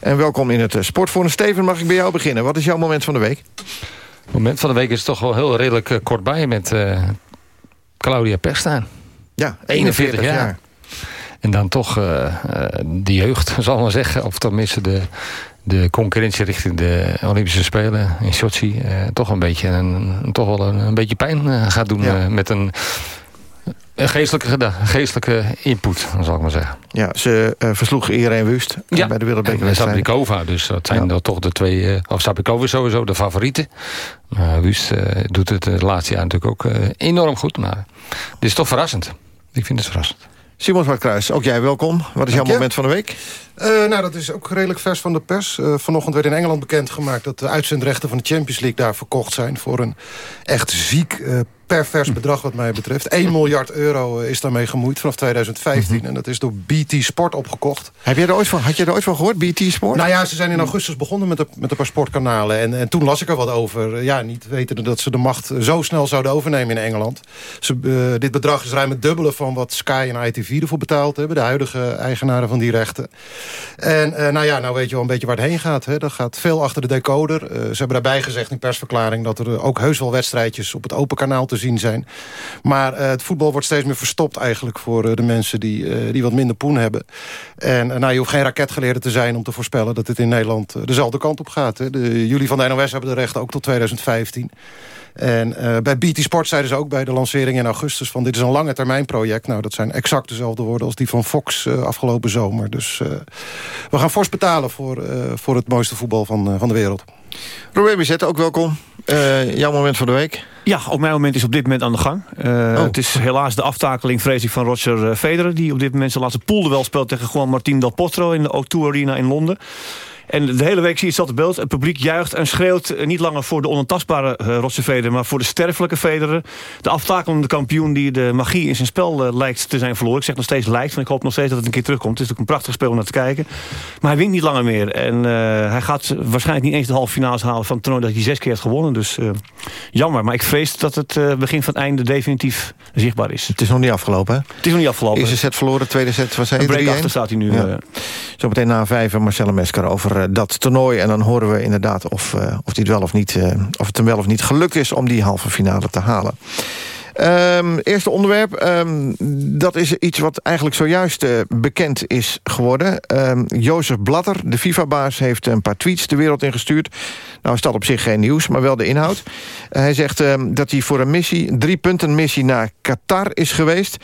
En welkom in het Sportforum. Steven, mag ik bij jou beginnen? Wat is jouw moment van de week? Het moment van de week is toch wel heel redelijk uh, kort bij met uh, Claudia Pesta. Ja, 41, jaar. En dan toch uh, de jeugd, [LAUGHS] zal maar zeggen. Of tenminste de, de concurrentie richting de Olympische Spelen in Sochi. toch een beetje, een, toch wel een, een beetje pijn gaat doen ja. met een een geestelijke, geestelijke input, zal ik maar zeggen. Ja, ze uh, versloeg iedereen wust ja. bij de wereldbekerwedstrijd. En Sablikova, dus dat zijn ja. dan toch de twee... Uh, of Sablikova is sowieso de favoriete. Maar Wust uh, doet het de laatste jaar natuurlijk ook enorm goed. Maar dit is toch verrassend. Ik vind het verrassend. Simon Zwartkruis, ook jij welkom. Wat is jouw moment van de week? Uh, nou, dat is ook redelijk vers van de pers. Uh, vanochtend werd in Engeland bekendgemaakt... dat de uitzendrechten van de Champions League daar verkocht zijn... voor een echt ziek uh, pervers bedrag wat mij betreft. [LAUGHS] 1 miljard euro is daarmee gemoeid vanaf 2015. Mhm. En dat is door BT Sport opgekocht. Heb jij er ooit van, had je er ooit van gehoord, BT Sport? Nou ja, ze zijn in augustus begonnen met, de, met een paar sportkanalen. En, en toen las ik er wat over. Ja, niet wetende dat ze de macht zo snel zouden overnemen in Engeland. Ze, eh, dit bedrag is ruim het dubbele van wat Sky en ITV ervoor betaald hebben. De huidige eigenaren van die rechten. En eh, nou ja, nou weet je wel een beetje waar het heen gaat. Hè. Dat gaat veel achter de decoder. Eh, ze hebben daarbij gezegd in persverklaring... dat er ook heus wel wedstrijdjes op het open kanaal te zien zijn. Maar eh, het voetbal wordt steeds meer verstopt eigenlijk... voor de mensen die, die wat minder poen hebben. En nou, je hoeft geen raketgeleerde te zijn om te voorspellen... dat dit in Nederland dezelfde kant op gaat. Hè. De, jullie van de NOS hebben de rechten ook tot 2015. En eh, bij BT Sport zeiden ze ook bij de lancering in augustus... van dit is een lange termijn project. Nou, dat zijn exact dezelfde woorden als die van Fox eh, afgelopen zomer. Dus eh, we gaan fors betalen voor, eh, voor het mooiste voetbal van, eh, van de wereld. Robert Bizet, ook welkom. Eh, jouw moment van de week. Ja, ook mijn moment is op dit moment aan de gang. Uh, Het is helaas de aftakeling, vrees ik, van Roger Federer... die op dit moment zijn laatste poolduel speelt tegen Juan Martín del Potro... in de O2 Arena in Londen. En de hele week zie je hetzelfde beeld. Het publiek juicht en schreeuwt niet langer voor de onontastbare uh, Federer... maar voor de sterfelijke Federer. De aftakelende kampioen die de magie in zijn spel uh, lijkt te zijn verloren. Ik zeg nog steeds lijkt, want ik hoop nog steeds dat het een keer terugkomt. Het is natuurlijk een prachtig spel om naar te kijken. Maar hij wint niet langer meer. En uh, hij gaat waarschijnlijk niet eens de halve finales halen van het toernooi... dat hij zes keer heeft gewonnen. Dus jammer. Maar ik vrees dat het begin van het einde definitief zichtbaar is. Het is nog niet afgelopen, hè? Het is nog niet afgelopen. Eerste set verloren, tweede set was hij Een break achter staat hij nu. Ja. Zometeen na vijf Marcelle Mesker over dat toernooi. En dan horen we inderdaad of, uh, of, dit wel of, niet, uh, of het hem wel of niet gelukt is... om die halve finale te halen. Um, eerste onderwerp, um, dat is iets wat eigenlijk zojuist bekend is geworden. Um, Jozef Blatter, de FIFA-baas, heeft een paar tweets de wereld ingestuurd. Nou is dat op zich geen nieuws, maar wel de inhoud. Hij zegt dat hij voor een missie, drie punten missie naar Qatar is geweest...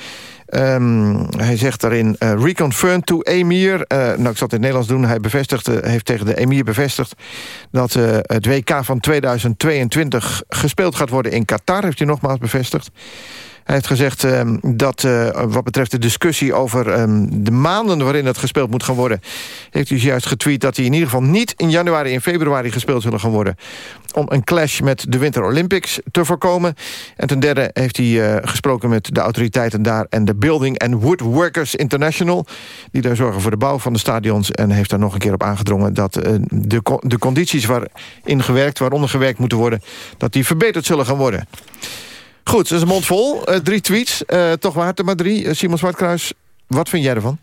Um, hij zegt daarin, uh, reconfirmed to Emir. Uh, nou, ik zal het in het Nederlands doen. Hij bevestigt, uh, heeft tegen de Emir bevestigd... dat het WK van 2022 gespeeld gaat worden in Qatar. Heeft hij nogmaals bevestigd. Hij heeft gezegd um, dat uh, wat betreft de discussie over um, de maanden waarin het gespeeld moet gaan worden... heeft hij juist getweet dat hij in ieder geval niet in januari en februari gespeeld zullen gaan worden... om een clash met de Winter Olympics te voorkomen. En ten derde heeft hij uh, gesproken met de autoriteiten daar... en de Building and Woodworkers International... die daar zorgen voor de bouw van de stadions... en heeft daar nog een keer op aangedrongen dat uh, de, de condities waarin gewerkt... waaronder gewerkt moeten worden, dat die verbeterd zullen gaan worden. Goed, dat is een mond vol. Uh, drie tweets. Uh, toch waard er maar drie. Uh, Simon Zwartkruis, wat vind jij ervan?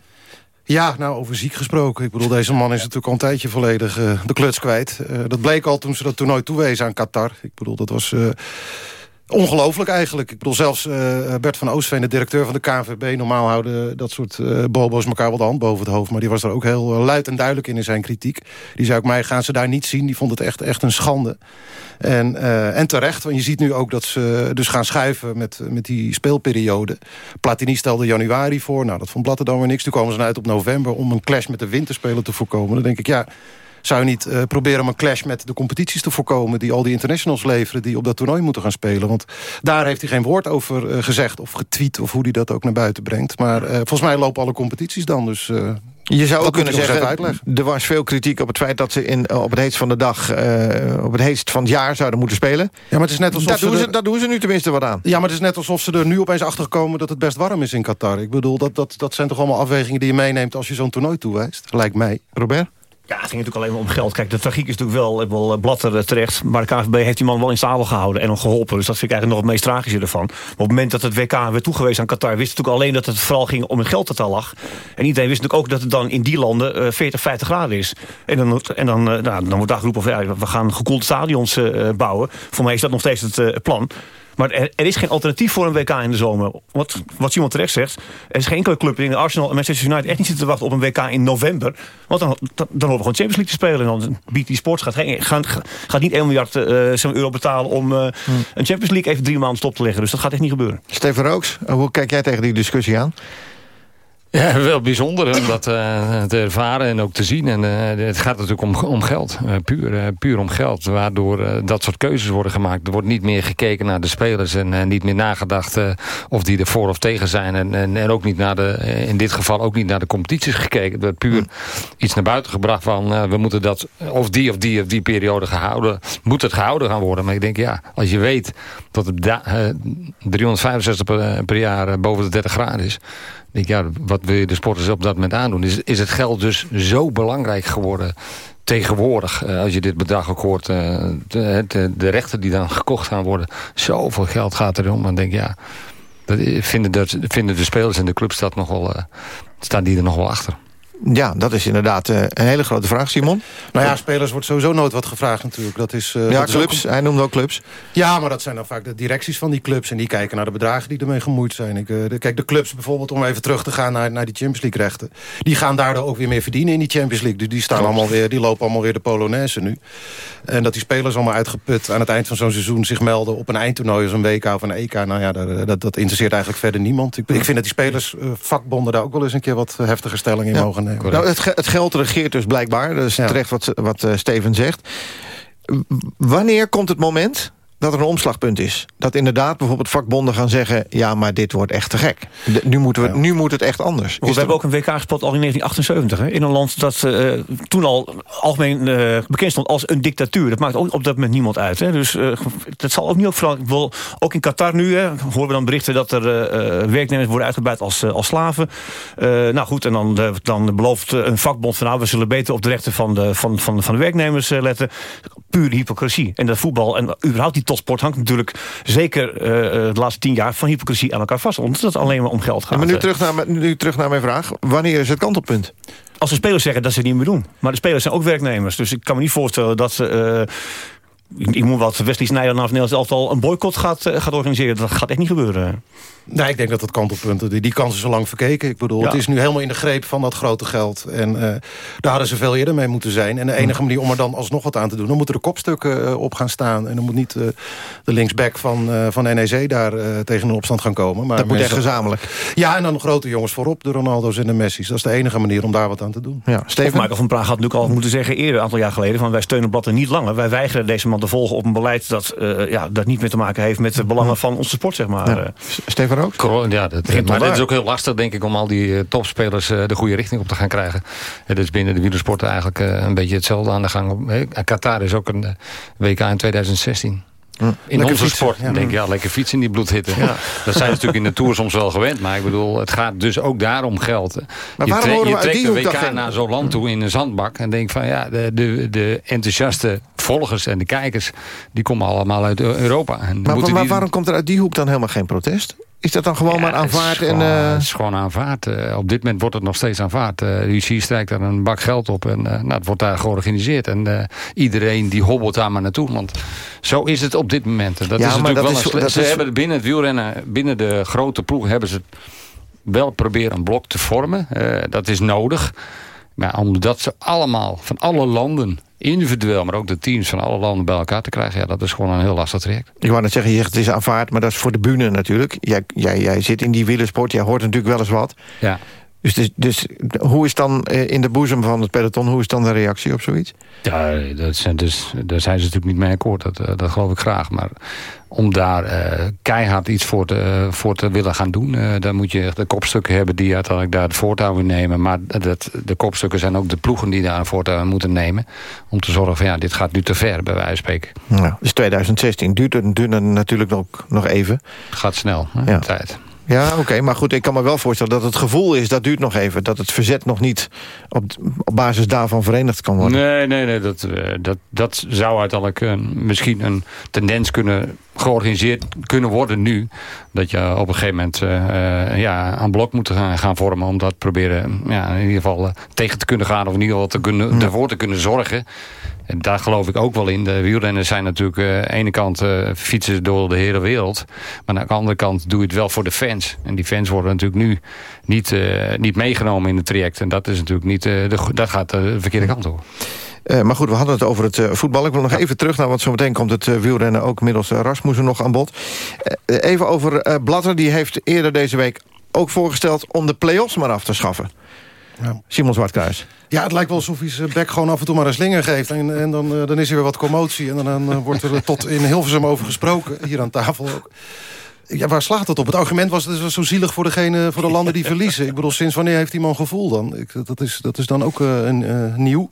Ja, nou, over ziek gesproken. Ik bedoel, deze man is natuurlijk al een tijdje volledig de kluts kwijt. dat bleek al toen ze dat toernooi toewezen aan Qatar. Ik bedoel, dat was... Ongelooflijk eigenlijk. Ik bedoel, zelfs uh, Bert van Oostveen, de directeur van de KNVB... normaal houden dat soort uh, bobo's elkaar wel de hand boven het hoofd... maar die was er ook heel uh, luid en duidelijk in in zijn kritiek. Die zei ook, mij gaan ze daar niet zien. Die vond het echt, echt een schande. En, en terecht, want je ziet nu ook dat ze dus gaan schuiven met, met die speelperiode. Platini stelde januari voor. Nou, dat vond Blatter dan weer niks. Toen kwamen ze uit op november om een clash met de winterspelen te voorkomen. Dan denk ik, ja... Zou je niet uh, proberen om een clash met de competities te voorkomen... die al die internationals leveren die op dat toernooi moeten gaan spelen? Want daar heeft hij geen woord over uh, gezegd of getweet... of hoe hij dat ook naar buiten brengt. Maar uh, volgens mij lopen alle competities dan, dus... je zou ook kunnen zeggen, er was veel kritiek op het feit dat ze in, op het heetst van de dag, uh, op het heetst van het jaar zouden moeten spelen. Ja, maar het is net alsof dat, ze doen ze, er... dat doen ze nu tenminste wat aan. Ja, maar het is net alsof ze er nu opeens achter komen dat het best warm is in Qatar. Ik bedoel, dat, dat, dat zijn toch allemaal afwegingen die je meeneemt als je zo'n toernooi toewijst, lijkt mij. Robert? Ja, het ging natuurlijk alleen maar om geld. Kijk, de tragiek is natuurlijk wel, wel Blatter terecht. Maar de KVB heeft die man wel in zadel gehouden en hem geholpen. Dus dat vind ik eigenlijk nog het meest tragische ervan. Maar op het moment dat het WK werd toegewezen aan Qatar... wist natuurlijk alleen dat het vooral ging om een geldtotaal lag. En iedereen wist natuurlijk ook dat het dan in die landen uh, 40, 50 graden is. En dan, en dan, uh, nou, dan wordt daar geroepen van ja, we gaan gekoelde stadions bouwen. Voor mij is dat nog steeds het plan. Maar er, er, is geen alternatief voor een WK in de zomer. Wat, wat Simon terecht zegt, er is geen enkele club in Arsenal en Manchester United echt niet zitten te wachten op een WK in november. Want dan, dan, dan horen we gewoon Champions League te spelen. En dan biedt die Sports gaat, geen, gaat, gaat niet 1 miljard uh, euro betalen om uh, hmm. een Champions League even drie maanden stop te leggen. Dus dat gaat echt niet gebeuren. Steven Rooks, hoe kijk jij tegen die discussie aan? Ja, wel bijzonder om dat uh, te ervaren en ook te zien. En uh, het gaat natuurlijk om, om geld. Uh, puur, puur om geld. Waardoor dat soort keuzes worden gemaakt. Er wordt niet meer gekeken naar de spelers. En niet meer nagedacht of die er voor of tegen zijn. En, en, ook niet naar de, in dit geval ook niet naar de competities gekeken. Er wordt puur iets naar buiten gebracht van... we moeten dat of die of die of die periode gehouden... moet het gehouden gaan worden. Maar ik denk ja, als je weet tot het da- eh, 365 per, jaar eh, boven de 30 graden is. Denk ja, wat wil je de sporters op dat moment aandoen? Is, is het geld dus zo belangrijk geworden tegenwoordig? eh, als je dit bedrag ook hoort, eh, de, de, de rechten die dan gekocht gaan worden. Zoveel geld gaat erom. Dan denk ik, ja, dat, vinden, dat, vinden de spelers en de clubs dat nog wel, eh, staan die er nog wel achter? Ja, dat is inderdaad eh, een hele grote vraag, Simon. Nou ja, spelers wordt sowieso nooit wat gevraagd natuurlijk. Dat is, eh, ja, dat is clubs. ook- Hij noemde ook clubs. Ja, maar dat zijn dan vaak de directies van die clubs. En die kijken naar de bedragen die ermee gemoeid zijn. Ik, eh, de, kijk, de clubs bijvoorbeeld, om even terug te gaan naar, naar die Champions League rechten. Die gaan daardoor ook weer meer verdienen in die Champions League. Dus die, staan allemaal weer, die lopen allemaal weer de Polonaise nu. En dat die spelers allemaal uitgeput aan het eind van zo'n seizoen zich melden op een eindtoernooi als een WK of een EK. Nou ja, dat, dat interesseert eigenlijk verder niemand. Ik, ik vind dat die spelers, vakbonden daar ook wel eens een keer wat heftige stelling in Ja. mogen nemen. Nou, het, ge- het geld regeert dus blijkbaar. Dat is terecht wat, wat eh, Steven zegt. Wanneer komt het moment dat er een omslagpunt is? Dat inderdaad bijvoorbeeld vakbonden gaan zeggen... ja, maar dit wordt echt te gek. De- nu, moeten we, nu moet het echt anders. We hebben ook een WK gespeeld al in 1978. Hè, in een land dat eh, toen al algemeen eh, bekend stond als een dictatuur. Dat maakt ook op dat moment niemand uit. Hè. Dus eh, dat zal ook niet ook wil- Ook in Qatar nu hè, horen we dan berichten dat er werknemers worden uitgebuit als, als slaven. Nou goed, en dan, dan belooft een vakbond van nou, we zullen beter op de rechten van de, van, van, van de werknemers letten. Pure hypocrisie. En dat voetbal en überhaupt die topsport hangt natuurlijk zeker eh, de laatste tien jaar van hypocrisie aan elkaar vast. Omdat het alleen maar om geld gaat. maar nu Eh, terug, naar, mijn- nu terug naar mijn vraag. Wanneer is het kantelpunt? als de spelers zeggen dat ze het niet meer doen. Maar de spelers zijn ook werknemers. Dus ik kan me niet voorstellen dat ze... eh, ik, ik moet wat Wesley Sneijder namens Nederlands elftal een boycott gaat, gaat organiseren. Dat gaat echt niet gebeuren. Nee, ik denk dat het kantelpunt, die, die kans is al lang verkeken. Ik bedoel, Ja. het is nu helemaal in de greep van dat grote geld. En eh, daar hadden ze veel eerder mee moeten zijn. En de enige manier om er dan alsnog wat aan te doen... dan moeten er kopstukken eh, op gaan staan. En dan moet niet eh, de linksback van, eh, van NEC daar eh, tegen een opstand gaan komen. Maar Dat moet echt gezamenlijk. Ja, en dan de grote jongens voorop, de Ronaldo's en de Messi's. Dat is de enige manier om daar wat aan te doen. Ja, Of Michael van Praag had natuurlijk al moeten zeggen eerder, een aantal jaar geleden... van wij steunen Blatter niet langer. Wij weigeren deze man te volgen op een beleid dat, eh, ja, dat niet meer te maken heeft... met de belangen van onze sport, zeg maar. Ja. Ja, dat, maar het is ook heel lastig, denk ik, om al die eh, topspelers eh, de goede richting op te gaan krijgen. Het is binnen de wielersport eigenlijk eh, een beetje hetzelfde aan de gang. Qatar is ook een WK in 2016. In Lekker onze fietsen, sport. ja. Denk ja, lekker fietsen in die bloedhitte. Ja. Dat zijn natuurlijk in de Tour soms wel gewend. Maar ik bedoel, het gaat dus ook daar om geld. Maar je tre- je trekt dat WK naar zo'n land toe in een zandbak. En denk van ja, de, de, de enthousiaste volgers en de kijkers... die komen allemaal uit Europa. En Maar, waarom komt er uit die hoek dan helemaal geen protest? Is dat dan gewoon maar het is aanvaard? En, gewoon- eh, Het is gewoon aanvaard. Eh, op dit moment wordt het nog steeds aanvaard. Eh, de UC strijkt daar een bak geld op en nou, het wordt daar georganiseerd. En iedereen die hobbelt daar maar naartoe. Want zo is het op dit moment. En Dat Ja, is natuurlijk dat wel is- een dat Ze is- hebben binnen het wielrennen, binnen de grote ploeg... hebben ze wel proberen een blok te vormen. Dat is nodig. Maar omdat ze allemaal, van alle landen... individueel, maar ook de teams van alle landen bij elkaar te krijgen... ja, dat is gewoon een heel lastig traject. Ik wou net zeggen, je zegt het is aanvaard, maar dat is voor de bühne natuurlijk. Jij, jij, jij zit in die wielersport, jij hoort natuurlijk wel eens wat. Ja. Dus, dus, dus hoe is dan eh, in de boezem van het peloton... hoe is dan de reactie op zoiets? Ja, dat zijn dus, daar zijn ze natuurlijk niet mee akkoord. Dat, eh, dat geloof ik graag. Maar om daar eh, keihard iets voor te, voor te willen gaan doen... eh, dan moet je echt de kopstukken hebben die uiteindelijk daar het voortouw in nemen. Maar dat, de kopstukken zijn ook de ploegen die daar een voortouw in moeten nemen. Om te zorgen van ja, dit gaat nu te ver, bij wijze van spreken. Nou, dus 2016 duurt natuurlijk nog, nog even. Het gaat snel, hè, Ja. de tijd. Ja, oké, maar goed, ik kan me wel voorstellen dat het gevoel is... dat duurt nog even, dat het verzet nog niet op, op basis daarvan verenigd kan worden. Nee, nee, nee. Dat, eh, dat, dat zou uiteindelijk een, misschien een tendens kunnen georganiseerd kunnen worden nu. Dat je op een gegeven moment eh, ja, aan blok moet gaan, gaan vormen. Om dat proberen ja, in ieder geval tegen te kunnen gaan. Of in ieder geval te kunnen, ervoor te kunnen zorgen. En daar geloof ik ook wel in. De wielrenners zijn natuurlijk eh, aan de ene kant eh, fietsen door de hele wereld. Maar aan de andere kant doe je het wel voor de fans. En die fans worden natuurlijk nu niet, eh, niet meegenomen in het traject. En dat is natuurlijk niet, de, dat gaat de verkeerde kant op. Maar goed, we hadden het over het voetbal. Ik wil nog even terug naar, want zometeen komt het eh, wielrennen... ook middels uh, Rasmussen nog aan bod. Even over Blatter, die heeft eerder deze week ook voorgesteld... om de play-offs maar af te schaffen. Ja. Simon Zwartkruis. Ja, het lijkt wel alsof hij zijn bek gewoon af en toe maar een slinger geeft. En, en dan, eh, dan is er weer wat commotie. En dan, dan eh, wordt er tot in Hilversum over gesproken. Hier aan tafel ook. Ja, waar slaat het op? Het argument was, het zo zielig voor, degene, voor de landen die [LAUGHS] verliezen. Ik bedoel, sinds wanneer heeft die man gevoel dan? Ik, dat, is, dat is dan ook een, eh, nieuw.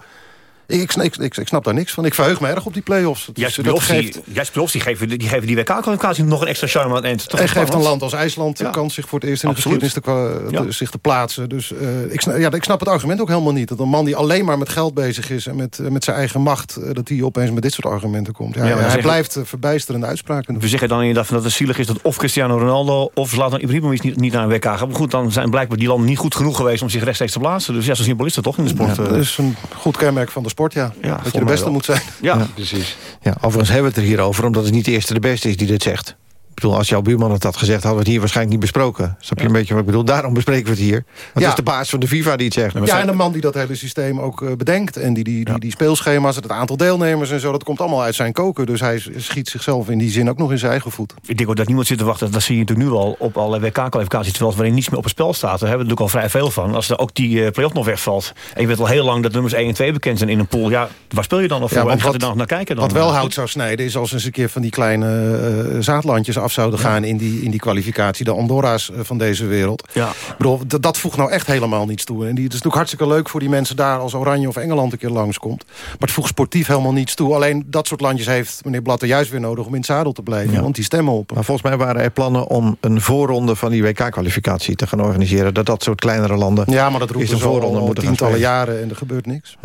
Ik, ik, ik, ik snap daar niks van. Ik verheug me erg op die play-offs. Juist dat playoffs, geeft- die, playoffs, die geven, die geven die WK-kwalificatie nog een extra charme aan het eind. Toch En geeft een land als IJsland de kans zich voor het eerst in de geschiedenis te, Ja. zich te plaatsen. Dus eh, ik, snap, ja, ik snap het argument ook helemaal niet. Dat een man die alleen maar met geld bezig is en met, eh, met zijn eigen macht... eh, dat hij opeens met dit soort argumenten komt. Ja, hij zeggen- blijft verbijsterende uitspraken doen. We zeggen dan inderdaad dat het zielig is dat of Cristiano Ronaldo of Zlatan Ibrahimovic niet, niet naar een WK gaan. Maar goed, dan zijn blijkbaar die landen niet goed genoeg geweest om zich rechtstreeks te plaatsen. Dus ja, zo simpel is het toch in de sport. Dat is een goed kenmerk van de sport, ja. dat je de beste moet zijn. Ja, precies. Ja, overigens hebben we het er hier over, omdat het niet de eerste de beste is die dit zegt. Ik bedoel, als jouw buurman het had gezegd, hadden we het hier waarschijnlijk niet besproken. Snap je een beetje wat ik bedoel? Daarom bespreken we het hier. Want Het is de baas van de FIFA die het zegt. Ja, en een man die dat hele systeem ook eh, bedenkt. En die, die, die, die speelschema's, het aantal deelnemers en zo... dat komt allemaal uit zijn koken. Dus hij schiet zichzelf in die zin ook nog in zijn eigen voet. Ik denk ook dat niemand zit te wachten. Dat zie je natuurlijk nu al op alle WK-kwalificaties. Terwijl waarin niets meer op het spel staat. Daar hebben we natuurlijk al vrij veel van. Als er ook die eh play-off nog wegvalt. En je weet al heel lang dat nummers 1 en 2 bekend zijn in een pool. Ja, waar speel je dan nog voor? Ja, gaat er wat- dan nog naar kijken dan? Wat wel hout zou snijden is als eens een keer van die kleine eh, zaadlandjes af zouden gaan... In, die, in die kwalificatie, de Andorra's eh, van deze wereld. Ja. Ik bedoel, dat, voegt nou echt helemaal niets toe. En die, het is natuurlijk hartstikke leuk voor die mensen daar... als Oranje of Engeland een keer langskomt. Maar het voegt sportief helemaal niets toe. Alleen dat soort landjes heeft meneer Blatter juist weer nodig... om in het zadel te blijven, want die stemmen op. Maar volgens mij waren er plannen om een voorronde van die WK-kwalificatie te gaan organiseren. Dat dat soort kleinere landen Ja, maar dat roepen eerst een al, voorronde al gaan tientallen jaren en er gebeurt niks.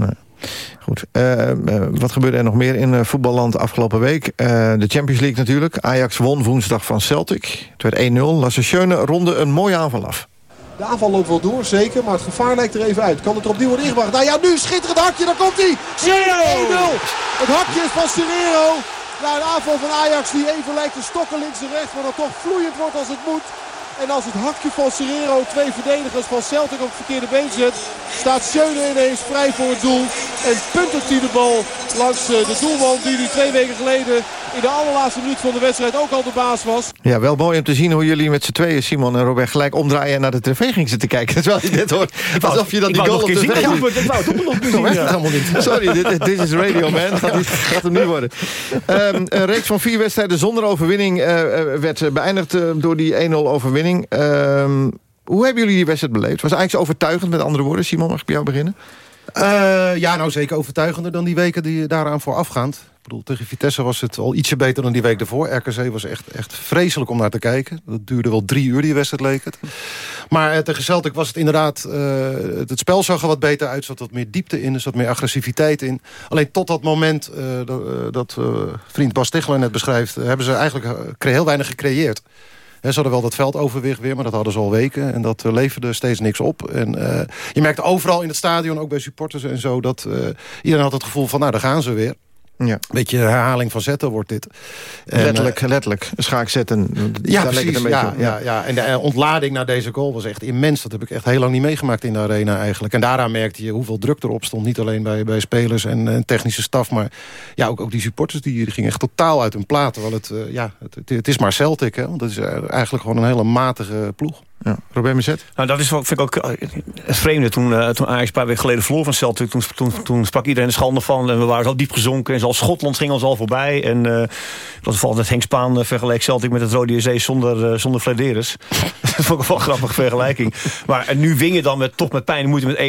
Goed. Eh, eh, wat gebeurde er nog meer in eh, voetballand afgelopen week? Eh, de Champions League natuurlijk. Ajax won woensdag van Celtic. Het werd 1-0. Lasse Schöne ronde een mooie aanval af. De aanval loopt wel door, zeker. Maar het gevaar lijkt er even uit. Kan het er opnieuw worden ingebracht? Nou ja, nu schitterend hakje. Daar komt hij. Serrero 1-0. Het hakje is van Serrero. Na een aanval van Ajax die even lijkt te stokken links en rechts. Maar dan toch vloeiend wordt als het moet. En als het hakje van Serrero twee verdedigers van Celtic op het verkeerde been zet... staat Schöne ineens vrij voor het doel. En puntert hij de bal langs eh, de doelman die nu twee weken geleden... in de allerlaatste minuut van de wedstrijd ook al de baas was. Ja, wel mooi om te zien hoe jullie met z'n tweeën, Simon en Robert, gelijk omdraaien en naar de tv gingen zitten kijken. [LAUGHS] Terwijl je net hoort. Alsof je dan die goal op de tv Ja, ik wou het nog [LAUGHS] Zo zien, ja. helemaal niet. [LAUGHS] Sorry, dit, dit is radio, man. Niet, gaat hem nu worden. Ehm, een reeks van vier wedstrijden zonder overwinning eh, eh, werd eh, beëindigd door die 1-0 overwinning. Ehm, hoe hebben jullie die wedstrijd beleefd? Was eigenlijk overtuigend, met andere woorden? Simon, mag ik bij jou beginnen? Eh, ja, nou zeker overtuigender dan die weken die daaraan voorafgaand. Bedoel, tegen Vitesse was het al ietsje beter dan die week ervoor. RKC was echt, echt vreselijk om naar te kijken. Dat duurde wel drie uur, die wedstrijd leek het. Maar eh, tegen Celtic was het inderdaad... eh, het, spel zag er wat beter uit. Er zat wat meer diepte in, er zat meer agressiviteit in. Alleen tot dat moment eh, dat, vriend Bas Tichler net beschrijft... hebben ze eigenlijk heel weinig gecreëerd. Hè, Ze hadden wel dat veldoverwicht weer, maar dat hadden ze al weken. En dat leverde steeds niks op. En je merkt overal in het stadion, ook bij supporters en zo... dat eh, iedereen had het gevoel van, nou, daar gaan ze weer. Ja. Beetje herhaling van zetten wordt dit. En, eh, letterlijk, letterlijk. Schaak zetten. ja, Daar precies. een Ja, op. ja, ja. En de eh, ontlading na deze goal was echt immens. Dat heb ik echt heel lang niet meegemaakt in de arena eigenlijk. En daaraan merkte je hoeveel druk erop stond. Niet alleen bij, bij spelers en, en technische staf... maar ja, ook, ook die supporters die, die gingen echt totaal uit hun plaat. Terwijl het, eh, ja, het, het, is maar Celtic, hè. Want dat is eh, eigenlijk gewoon een hele matige ploeg. Ja. Robert Mezet? Nou, dat is wel, vind ik ook eh, het vreemde. Toen, eh, toen Ajax een paar weken geleden verloor van Celtic... Toen, toen, toen sprak iedereen de schande van. En we waren zo diep gezonken. En zelfs Schotland ging ons al voorbij. En eh dat valt dat Henk Spaan uh, vergeleek Celtic met het Rode JC zonder, uh, zonder Flederis. [LAUGHS] dat vond ik wel een grappige vergelijking. Maar en nu win je dan met, toch met pijn en moeite met 1-0.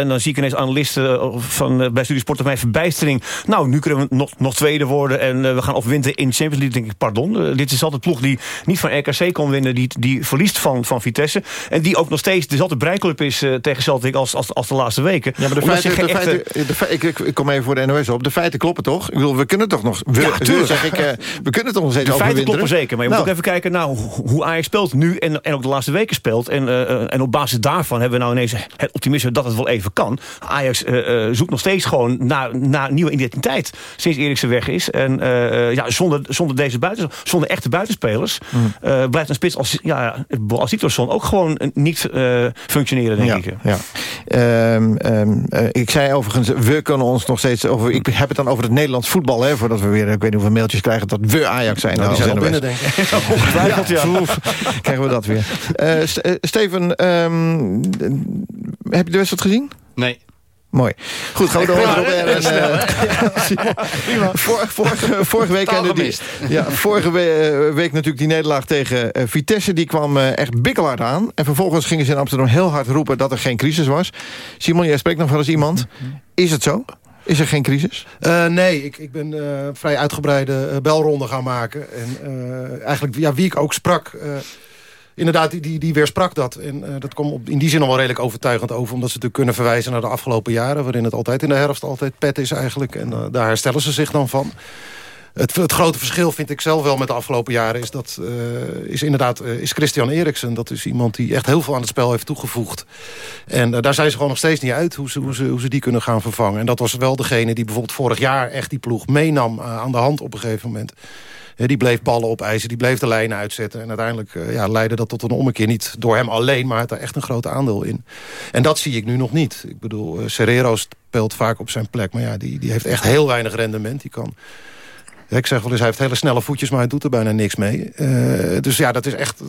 En dan zie ik ineens analisten van, uh, bij Studiesport of mijn verbijstering. Nou, nu kunnen we nog, nog tweede worden. En uh, we gaan opwinten in Champions League. denk ik, pardon. Uh, dit is altijd ploeg die niet van RKC kon winnen. Die, die verliest van, van Vitesse. En die ook nog steeds dezelfde breiklub is uh, tegen Celtic als, als, als de laatste weken. Ja, maar de feiten, de de ik, ik, ik kom even voor de NOS op. De feiten kloppen toch? Ik bedoel, we kunnen toch nog... We, Ja, tuurlijk. zeg ik, uh, we kunnen toch nog steeds De feiten kloppen zeker, maar je Nou. moet ook even kijken nou, hoe- Ajax speelt nu en, en ook de laatste weken speelt. En, eh, en op basis daarvan hebben we nou ineens het optimisme dat het wel even kan. Ajax eh, eh, zoekt nog steeds gewoon naar, naar nieuwe identiteit sinds Eriksen weg is. En eh, eh, ja, zonder, zonder deze buiten, zonder echte buitenspelers Mm. eh, blijft een spits als, ja, als Dietersson ook gewoon eh, niet eh, functioneren, denk ja, ik. Ja. Ehm, ehm, eh, ik zei overigens, we kunnen ons nog steeds over... Ik heb het dan over het Nederlands voetbal, hè, voordat we weer... Ik weet niet hoeveel mailtjes krijgen dat we Ajax zijn. Nou, die zijn al NOS. binnen, denk ik. Ongetwijfeld, ja. Krijgen we dat weer. St- Steven, ehm, heb je de wedstrijd gezien? Nee. Mooi. Goed, gaan we door. Ja, Robert en, snel, eh, [LAUGHS] Vor- vorige, [LAUGHS] vorige week... Die, [LAUGHS] ja, vorige eh, week natuurlijk die nederlaag tegen eh, Vitesse. Die kwam echt bikkelhard aan. En vervolgens gingen ze in Amsterdam heel hard roepen dat er geen crisis was. Simon, jij spreekt nog wel eens iemand. Is het zo? Is er geen crisis? Uh, nee, ik, ik ben uh, vrij uitgebreide belronde gaan maken. En eigenlijk, ja, wie ik ook sprak... Inderdaad, die, die, die weersprak dat. En dat kwam op, in die zin al wel redelijk overtuigend over... omdat ze natuurlijk kunnen verwijzen naar de afgelopen jaren... waarin het altijd in de herfst altijd pet is eigenlijk. En daar herstellen ze zich dan van. Het, grote verschil vind ik zelf wel met de afgelopen jaren... is, dat, uh, is inderdaad is Christian Eriksen. Dat is iemand die echt heel veel aan het spel heeft toegevoegd. En daar zijn ze gewoon nog steeds niet uit hoe hoe, hoe ze die kunnen gaan vervangen. En dat was wel degene die bijvoorbeeld vorig jaar echt die ploeg meenam aan de hand op een gegeven moment. Die bleef ballen opeisen, die bleef de lijnen uitzetten. En uiteindelijk ja, leidde dat tot een ommekeer. Niet door hem alleen, maar had er echt een groot aandeel in. En dat zie ik nu nog niet. Ik bedoel, Serrero speelt vaak op zijn plek. Maar ja, die, die heeft echt heel weinig rendement. Die kan ik zeg wel eens, hij heeft hele snelle voetjes, maar hij doet er bijna niks mee. Uh, dus ja, dat is echt...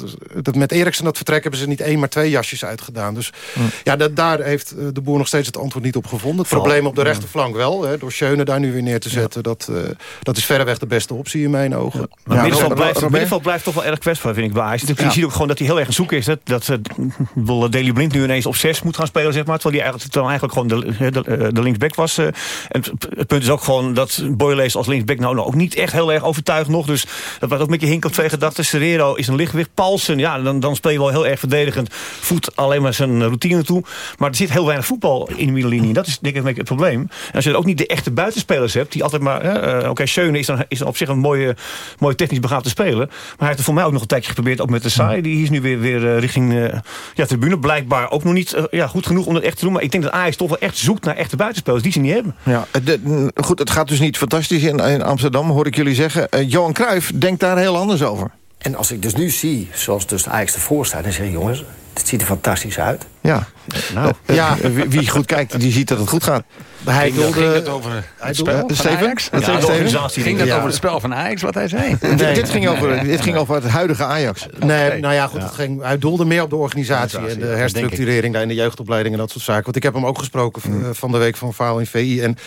Dat met Eriksen dat vertrek hebben ze niet één, maar twee jasjes uitgedaan. Dus hm. ja, dat, daar heeft eh, de boer nog steeds het antwoord niet op gevonden. Het probleem op de rechterflank wel. Hè, door Schöne daar nu weer neer te zetten. Dat, uh, dat is verreweg de beste optie in mijn ogen. Ja. Maar middenveld, blijft, middenveld blijft toch wel erg kwetsbaar, vind ik, bij. Je ziet ook gewoon dat hij heel erg zoek is. Dat, dat uh, Blind nu ineens op zes moet gaan spelen, zeg maar. Terwijl hij eigenlijk, eigenlijk gewoon de, de, de linksback was. en het, punt is ook gewoon dat Boylees als linksback nou, nou ook niet echt heel erg overtuigd nog. Dus dat was ook met je hink op twee gedachten. Serrero is een lichtgewicht. Paulsen, ja, dan, dan speel je wel heel erg verdedigend. Voet alleen maar zijn routine toe. Maar er zit heel weinig voetbal in de middenlinie. Dat is denk ik het probleem. En als je ook niet de echte buitenspelers hebt... die altijd maar... Uh, Oké, okay, Schöne is dan, is dan op zich een mooie, mooie technisch begaafde speler. Maar hij heeft er voor mij ook nog een tijdje geprobeerd. Ook met de Saai. Die is nu weer, weer uh, richting uh, ja, tribune. Blijkbaar ook nog niet ja, goed genoeg om dat echt te doen. Maar ik denk dat Ajax toch wel echt zoekt naar echte buitenspelers. Die ze niet hebben. Ja, goed, het gaat dus niet fantastisch in, in Amsterdam, ik jullie zeggen. Johan Cruijff denkt daar heel anders over. En als ik dus nu zie, zoals dus de Ajax ervoor staat... dan zeg jongens, het ziet er fantastisch uit. Ja, nou, ja wie goed kijkt, die ziet dat het goed gaat. Hij ging, ging het over het spel van Ajax? Ja, ging dat over het spel van Ajax, wat hij zei? Nee. dit, ging over, dit ging over het huidige Ajax. Nee, nou ja, goed, Het ging, hij doelde meer op de organisatie... en de herstructurering daar in de jeugdopleiding en dat soort zaken. Want ik heb hem ook gesproken mm. van de week van Faal in VI. En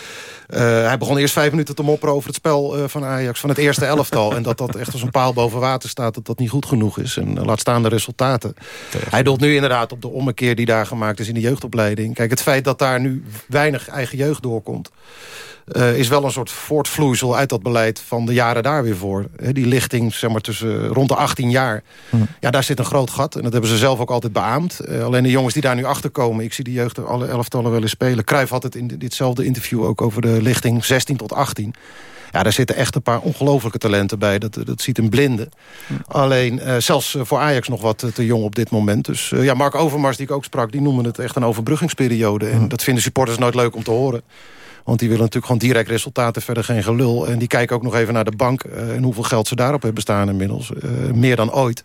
uh, hij begon eerst vijf minuten te mopperen over het spel uh, van Ajax... van het eerste elftal. [LAUGHS] en dat dat echt als een paal boven water staat... dat dat niet goed genoeg is. En uh, laat staan de resultaten. Hij doelt nu inderdaad op de ommekeer die daar gemaakt is in de jeugdopleiding. Kijk, het feit dat daar nu weinig eigen jeugd doorkomt... Uh, is wel een soort voortvloeisel uit dat beleid van de jaren daar weer voor. He, die lichting zeg maar, tussen rond de 18 jaar. Hm. Ja, daar zit een groot gat. En dat hebben ze zelf ook altijd beaamd. Uh, alleen de jongens die daar nu achter komen... ik zie die jeugd alle elftallen wel eens spelen. Cruijff had het in ditzelfde interview ook over de lichting 16 tot 18. Ja, daar zitten echt een paar ongelofelijke talenten bij. Dat, dat ziet een blinde. Hm. Alleen uh, zelfs voor Ajax nog wat te jong op dit moment. Dus ja, Mark Overmars, die ik ook sprak... die noemen het echt een overbruggingsperiode. En hm. dat vinden supporters nooit leuk om te horen. Want die willen natuurlijk gewoon direct resultaten, verder geen gelul. En die kijken ook nog even naar de bank uh, en hoeveel geld ze daarop hebben staan inmiddels. Meer dan ooit.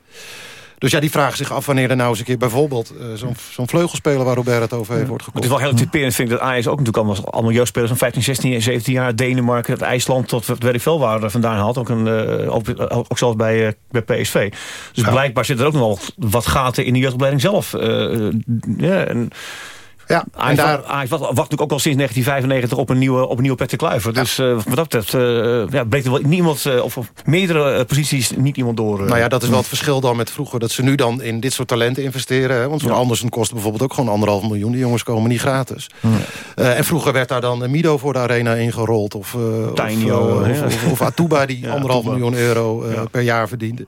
Dus ja, die vragen zich af wanneer er nou eens een keer bijvoorbeeld... Uh, zo'n zo vleugelspeler waar Robert het over heeft wordt gekocht. Het is wel heel typerend, vind ik, dat Ajax ook natuurlijk allemaal, allemaal jeugdspelers... van 15, 16, 17 jaar, Denemarken, het IJsland... tot het werk veel waar vandaan haalt. Ook, een, uh, ook, ook, zelfs bij, uh, bij PSV. Dus ja. blijkbaar zit er ook nog wel wat gaten in de jeugdopleiding zelf. ja, en, ja, en daar... Ajax wacht, wacht natuurlijk ook al sinds 1995 op een nieuwe, op een nieuwe Petter Kluiver. Ja. Dus uh, wat dat betreft uh, ja, breekt er wel niemand, uh, of op meerdere posities niet iemand door. nou ja, dat is wel het verschil dan met vroeger. Dat ze nu dan in dit soort talenten investeren. Hè? Want van ja. Andersen kost bijvoorbeeld ook gewoon anderhalf miljoen. Die jongens komen niet gratis. en vroeger werd daar dan Mido voor de arena ingerold. Of, Tainio, of, of, of, Atuba die [LAUGHS] anderhalf miljoen euro per jaar verdiende.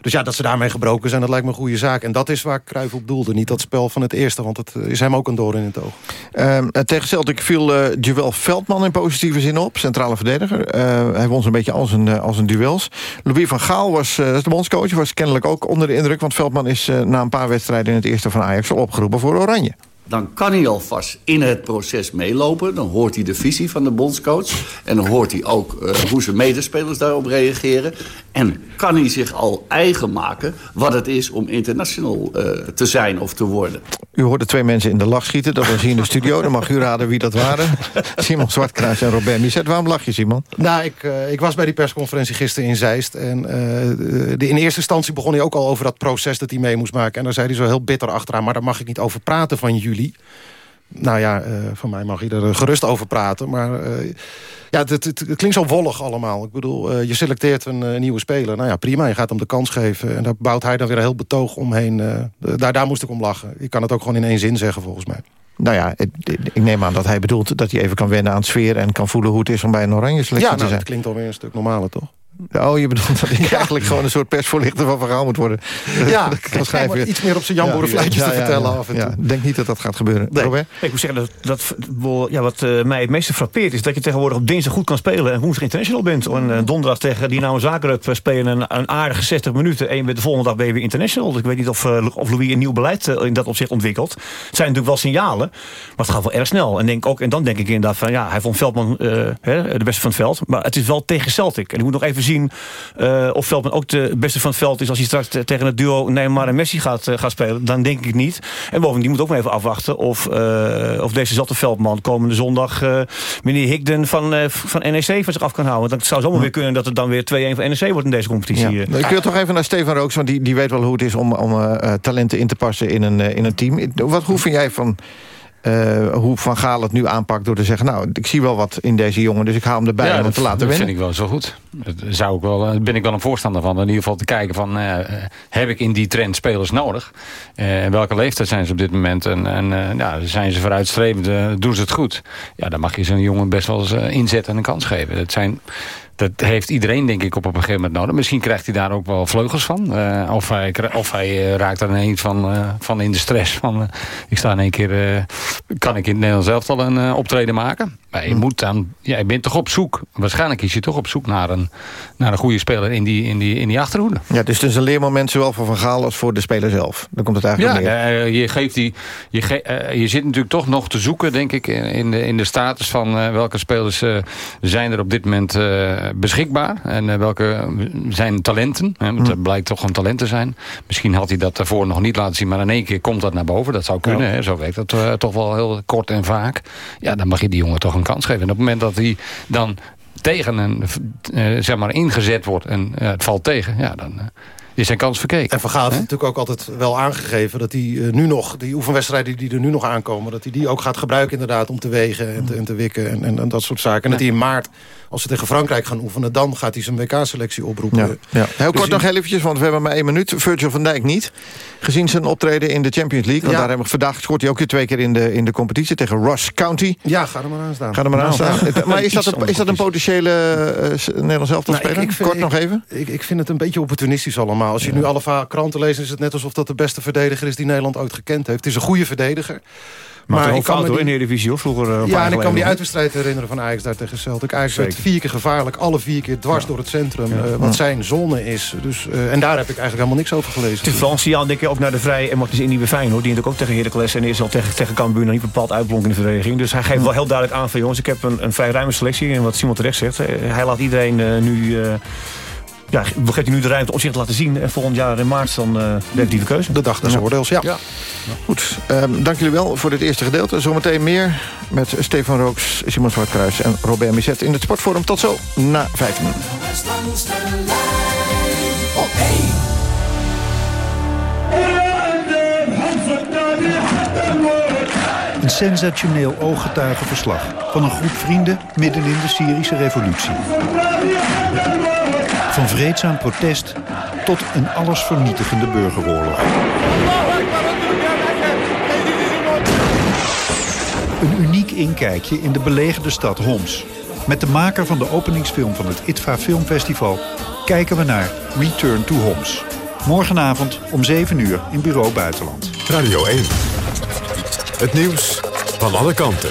Dus ja, dat ze daarmee gebroken zijn, dat lijkt me een goede zaak. En dat is waar Cruijff op doelde. Niet dat spel van het eerste, want het is hem ook een door in het. Uh, tegen Celtic viel uh, Joël Veldman in positieve zin op. Centrale verdediger. Uh, hij won zo'n beetje als een, als een duels. Louis van Gaal was de bondscoach. Was kennelijk ook onder de indruk. Want Veldman is na een paar wedstrijden in het eerste van Ajax... al opgeroepen voor Oranje dan kan hij alvast in het proces meelopen. Dan hoort hij de visie van de bondscoach. En dan hoort hij ook uh, hoe zijn medespelers daarop reageren. En kan hij zich al eigen maken wat het is om international uh, te zijn of te worden. U hoorde twee mensen in de lach schieten. Dat was hier in de studio. Dan mag u raden wie dat waren. [LAUGHS] Simon Zwartkruis en Robert Miset. Waarom lach je, Simon? Nou, ik, uh, ik was bij die persconferentie gisteren in Zeist. En de, in eerste instantie begon hij ook al over dat proces dat hij mee moest maken. En daar zei hij zo heel bitter achteraan. Maar daar mag ik niet over praten van jullie. Nou ja, uh, van mij mag je er gerust over praten. Maar uh, ja, het, het, het, klinkt zo wollig allemaal. Ik bedoel, uh, je selecteert een nieuwe speler. Nou ja, prima, je gaat hem de kans geven. En daar bouwt hij dan weer een heel betoog omheen. daar, daar moest ik om lachen. Ik kan het ook gewoon in één zin zeggen, volgens mij. nou ja, ik neem aan dat hij bedoelt dat hij even kan wennen aan het sfeer... en kan voelen hoe het is om bij een oranje selectie Ja, te nou, zijn. dat klinkt alweer een stuk normaler, toch? Oh, je bedoelt dat ik eigenlijk gewoon een soort persvoorlichter van verhaal moet worden. Ja, [LAUGHS] Dat iets meer op zijn jamboerenfluitjes te vertellen af en ja. toe. Ik denk niet dat dat gaat gebeuren. Robert? Ik moet zeggen, dat, dat, wel, ja, wat eh, mij het meeste frappeert... is dat je tegenwoordig op dinsdag goed kan spelen... en woensdag international bent. En eh, donderdag tegen Dynamo Zagreb eh, spelen een, een aardige 60 minuten... en de volgende dag ben je weer international. Dus ik weet niet of, of Louis een nieuw beleid in dat opzicht ontwikkelt. Het zijn natuurlijk wel signalen, maar het gaat wel erg snel. En, denk ook, en dan denk ik inderdaad van... ja, hij vond Veldman eh, hè, de beste van het veld. Maar het is wel tegen Celtic. En ik moet nog even zien eh, of Veldman ook de beste van het veld is... als hij straks te- tegen het duo Neymar en Messi gaat, eh, gaat spelen. Dan denk ik niet. En bovendien moet ook maar even afwachten... of, eh, of dezezelfde Veldman komende zondag... meneer Higden van, van NEC van zich af kan houden. Want het zou zomaar weer kunnen dat het dan weer 2-1 voor NEC wordt in deze competitie. Ja. eh. Ik wil toch even naar Stefan Rooks, want die, die weet wel hoe het is om, om talenten in te passen in een, in een team. Wat, hoe vind jij van eh, hoe Van Gaal het nu aanpakt door te zeggen... nou, ik zie wel wat in deze jongen, dus ik haal hem erbij om hem dat, te laten dat winnen? vind ik wel zo goed. Daar zou ik wel, daar ben ik wel een voorstander van. In ieder geval te kijken van, eh, eh, heb ik in die trend spelers nodig? Eh, welke leeftijd zijn ze op dit moment? En, en eh, ja, zijn ze vooruitstrevend? eh, doen ze het goed? Ja, dan mag je zo'n jongen best wel eens eh, inzetten en een kans geven. Dat zijn... Dat heeft iedereen denk ik op, een gegeven moment nodig. Misschien krijgt hij daar ook wel vleugels van. Eh, of hij, of hij eh, raakt er ineens van, eh, van in de stress. Van, ik sta in één keer... kan ik in het Nederlands elftal een eh, optreden maken? Maar je moet dan... Ja, je bent toch op zoek... Waarschijnlijk is je toch op zoek naar een, naar een goede speler in die, in, die, in die achterhoede. Ja, dus het is een leermoment zowel voor Van Gaal als voor de speler zelf. Dan komt het eigenlijk Ja, neer. je, geeft die, je, ge- je zit natuurlijk toch nog te zoeken, denk ik, in in de, in de status van welke spelers zijn er op dit moment beschikbaar. En eh, welke zijn talenten. Hè, want het blijkt toch een talent te zijn. Misschien had hij dat daarvoor nog niet laten zien, maar in één keer komt dat naar boven. Dat zou kunnen, Ja. hè, zo werkt dat eh, toch wel heel kort en vaak. Ja, dan mag je die jongen toch een kans geven. En op het moment dat hij dan tegen een, eh, zeg maar, ingezet wordt en eh, het valt tegen, ja, dan eh, is zijn kans verkeken. En Van Gaal heeft natuurlijk ook altijd wel aangegeven... dat hij eh, nu nog, die oefenwedstrijden die er nu nog aankomen... dat hij die ook gaat gebruiken inderdaad om te wegen en te, en te wikken en, en, en dat soort zaken. En dat hij in maart, als ze tegen Frankrijk gaan oefenen... dan gaat hij zijn WK-selectie oproepen. Ja, ja. Heel Dus kort nog in- heel eventjes, want we hebben maar één minuut. Virgil van Dijk niet. Gezien zijn optreden in de Champions League. Want Ja. daar hebben we vandaag scoort hij ook weer twee keer in de, in de competitie tegen Ross County. Ja, ga er maar aan staan. Ga er maar aan Nou. staan. Maar is dat, een, is dat een potentiële eh, s- Nederlands elftal Nou, ik- speler? ik vind- Kort nog even. Ik, ik vind het een beetje opportunistisch allemaal. Als je nu alle kranten leest, is het net alsof dat de beste verdediger is... die Nederland ooit gekend heeft. Het is een goede verdediger. Maar ik kan me hoor, in de Eredivisie hoor. Vroeger eh, een Ja, en ik kan me die uitwedstrijd herinneren van Ajax daar tegen Celtic. Ajax werd vier keer gevaarlijk, alle vier keer dwars door het centrum. eh, wat zijn zone is. Dus, eh, en daar heb ik eigenlijk helemaal niks over gelezen. Het is een signaal, denk ik, ook naar de vrij en Martens Indy bij Feyenoord. Die natuurlijk ook tegen Heracles en is al tegen, tegen Cambuur nog niet bepaald uitblonk in de verdediging. Dus hij geeft wel heel ja, geeft hij nu de ruimte om zich te laten zien. En volgend jaar in maart dan eh definitieve keuze. De dag des oordeels, ja. Goed, ehm, dank jullie wel voor dit eerste gedeelte. Zometeen meer met Stefan Rooks, Simon Zwartkruis en Robert Miset in het Sportforum. Tot zo, na 15 minuten. Een sensationeel ooggetuigenverslag van een groep vrienden midden in de Syrische revolutie. Van vreedzaam protest tot een allesvernietigende burgeroorlog. Een uniek inkijkje in de belegerde stad Homs. Met de maker van de openingsfilm van het ITVA Filmfestival kijken we naar Return to Homs. Morgenavond om 7 uur in Bureau Buitenland. Radio 1. Het nieuws van alle kanten.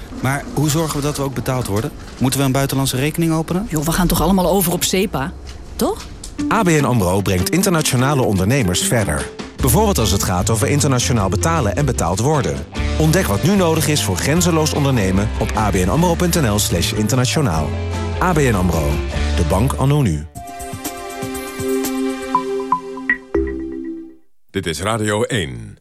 Maar hoe zorgen we dat we ook betaald worden? Moeten we een buitenlandse rekening openen? Joh, we gaan toch allemaal over op SEPA? Toch? ABN AMRO brengt internationale ondernemers verder. Bijvoorbeeld als het gaat over internationaal betalen en betaald worden. Ontdek wat nu nodig is voor grenzeloos ondernemen op abnamro.nl slash internationaal. ABN AMRO, de bank anno nu. Dit is Radio 1.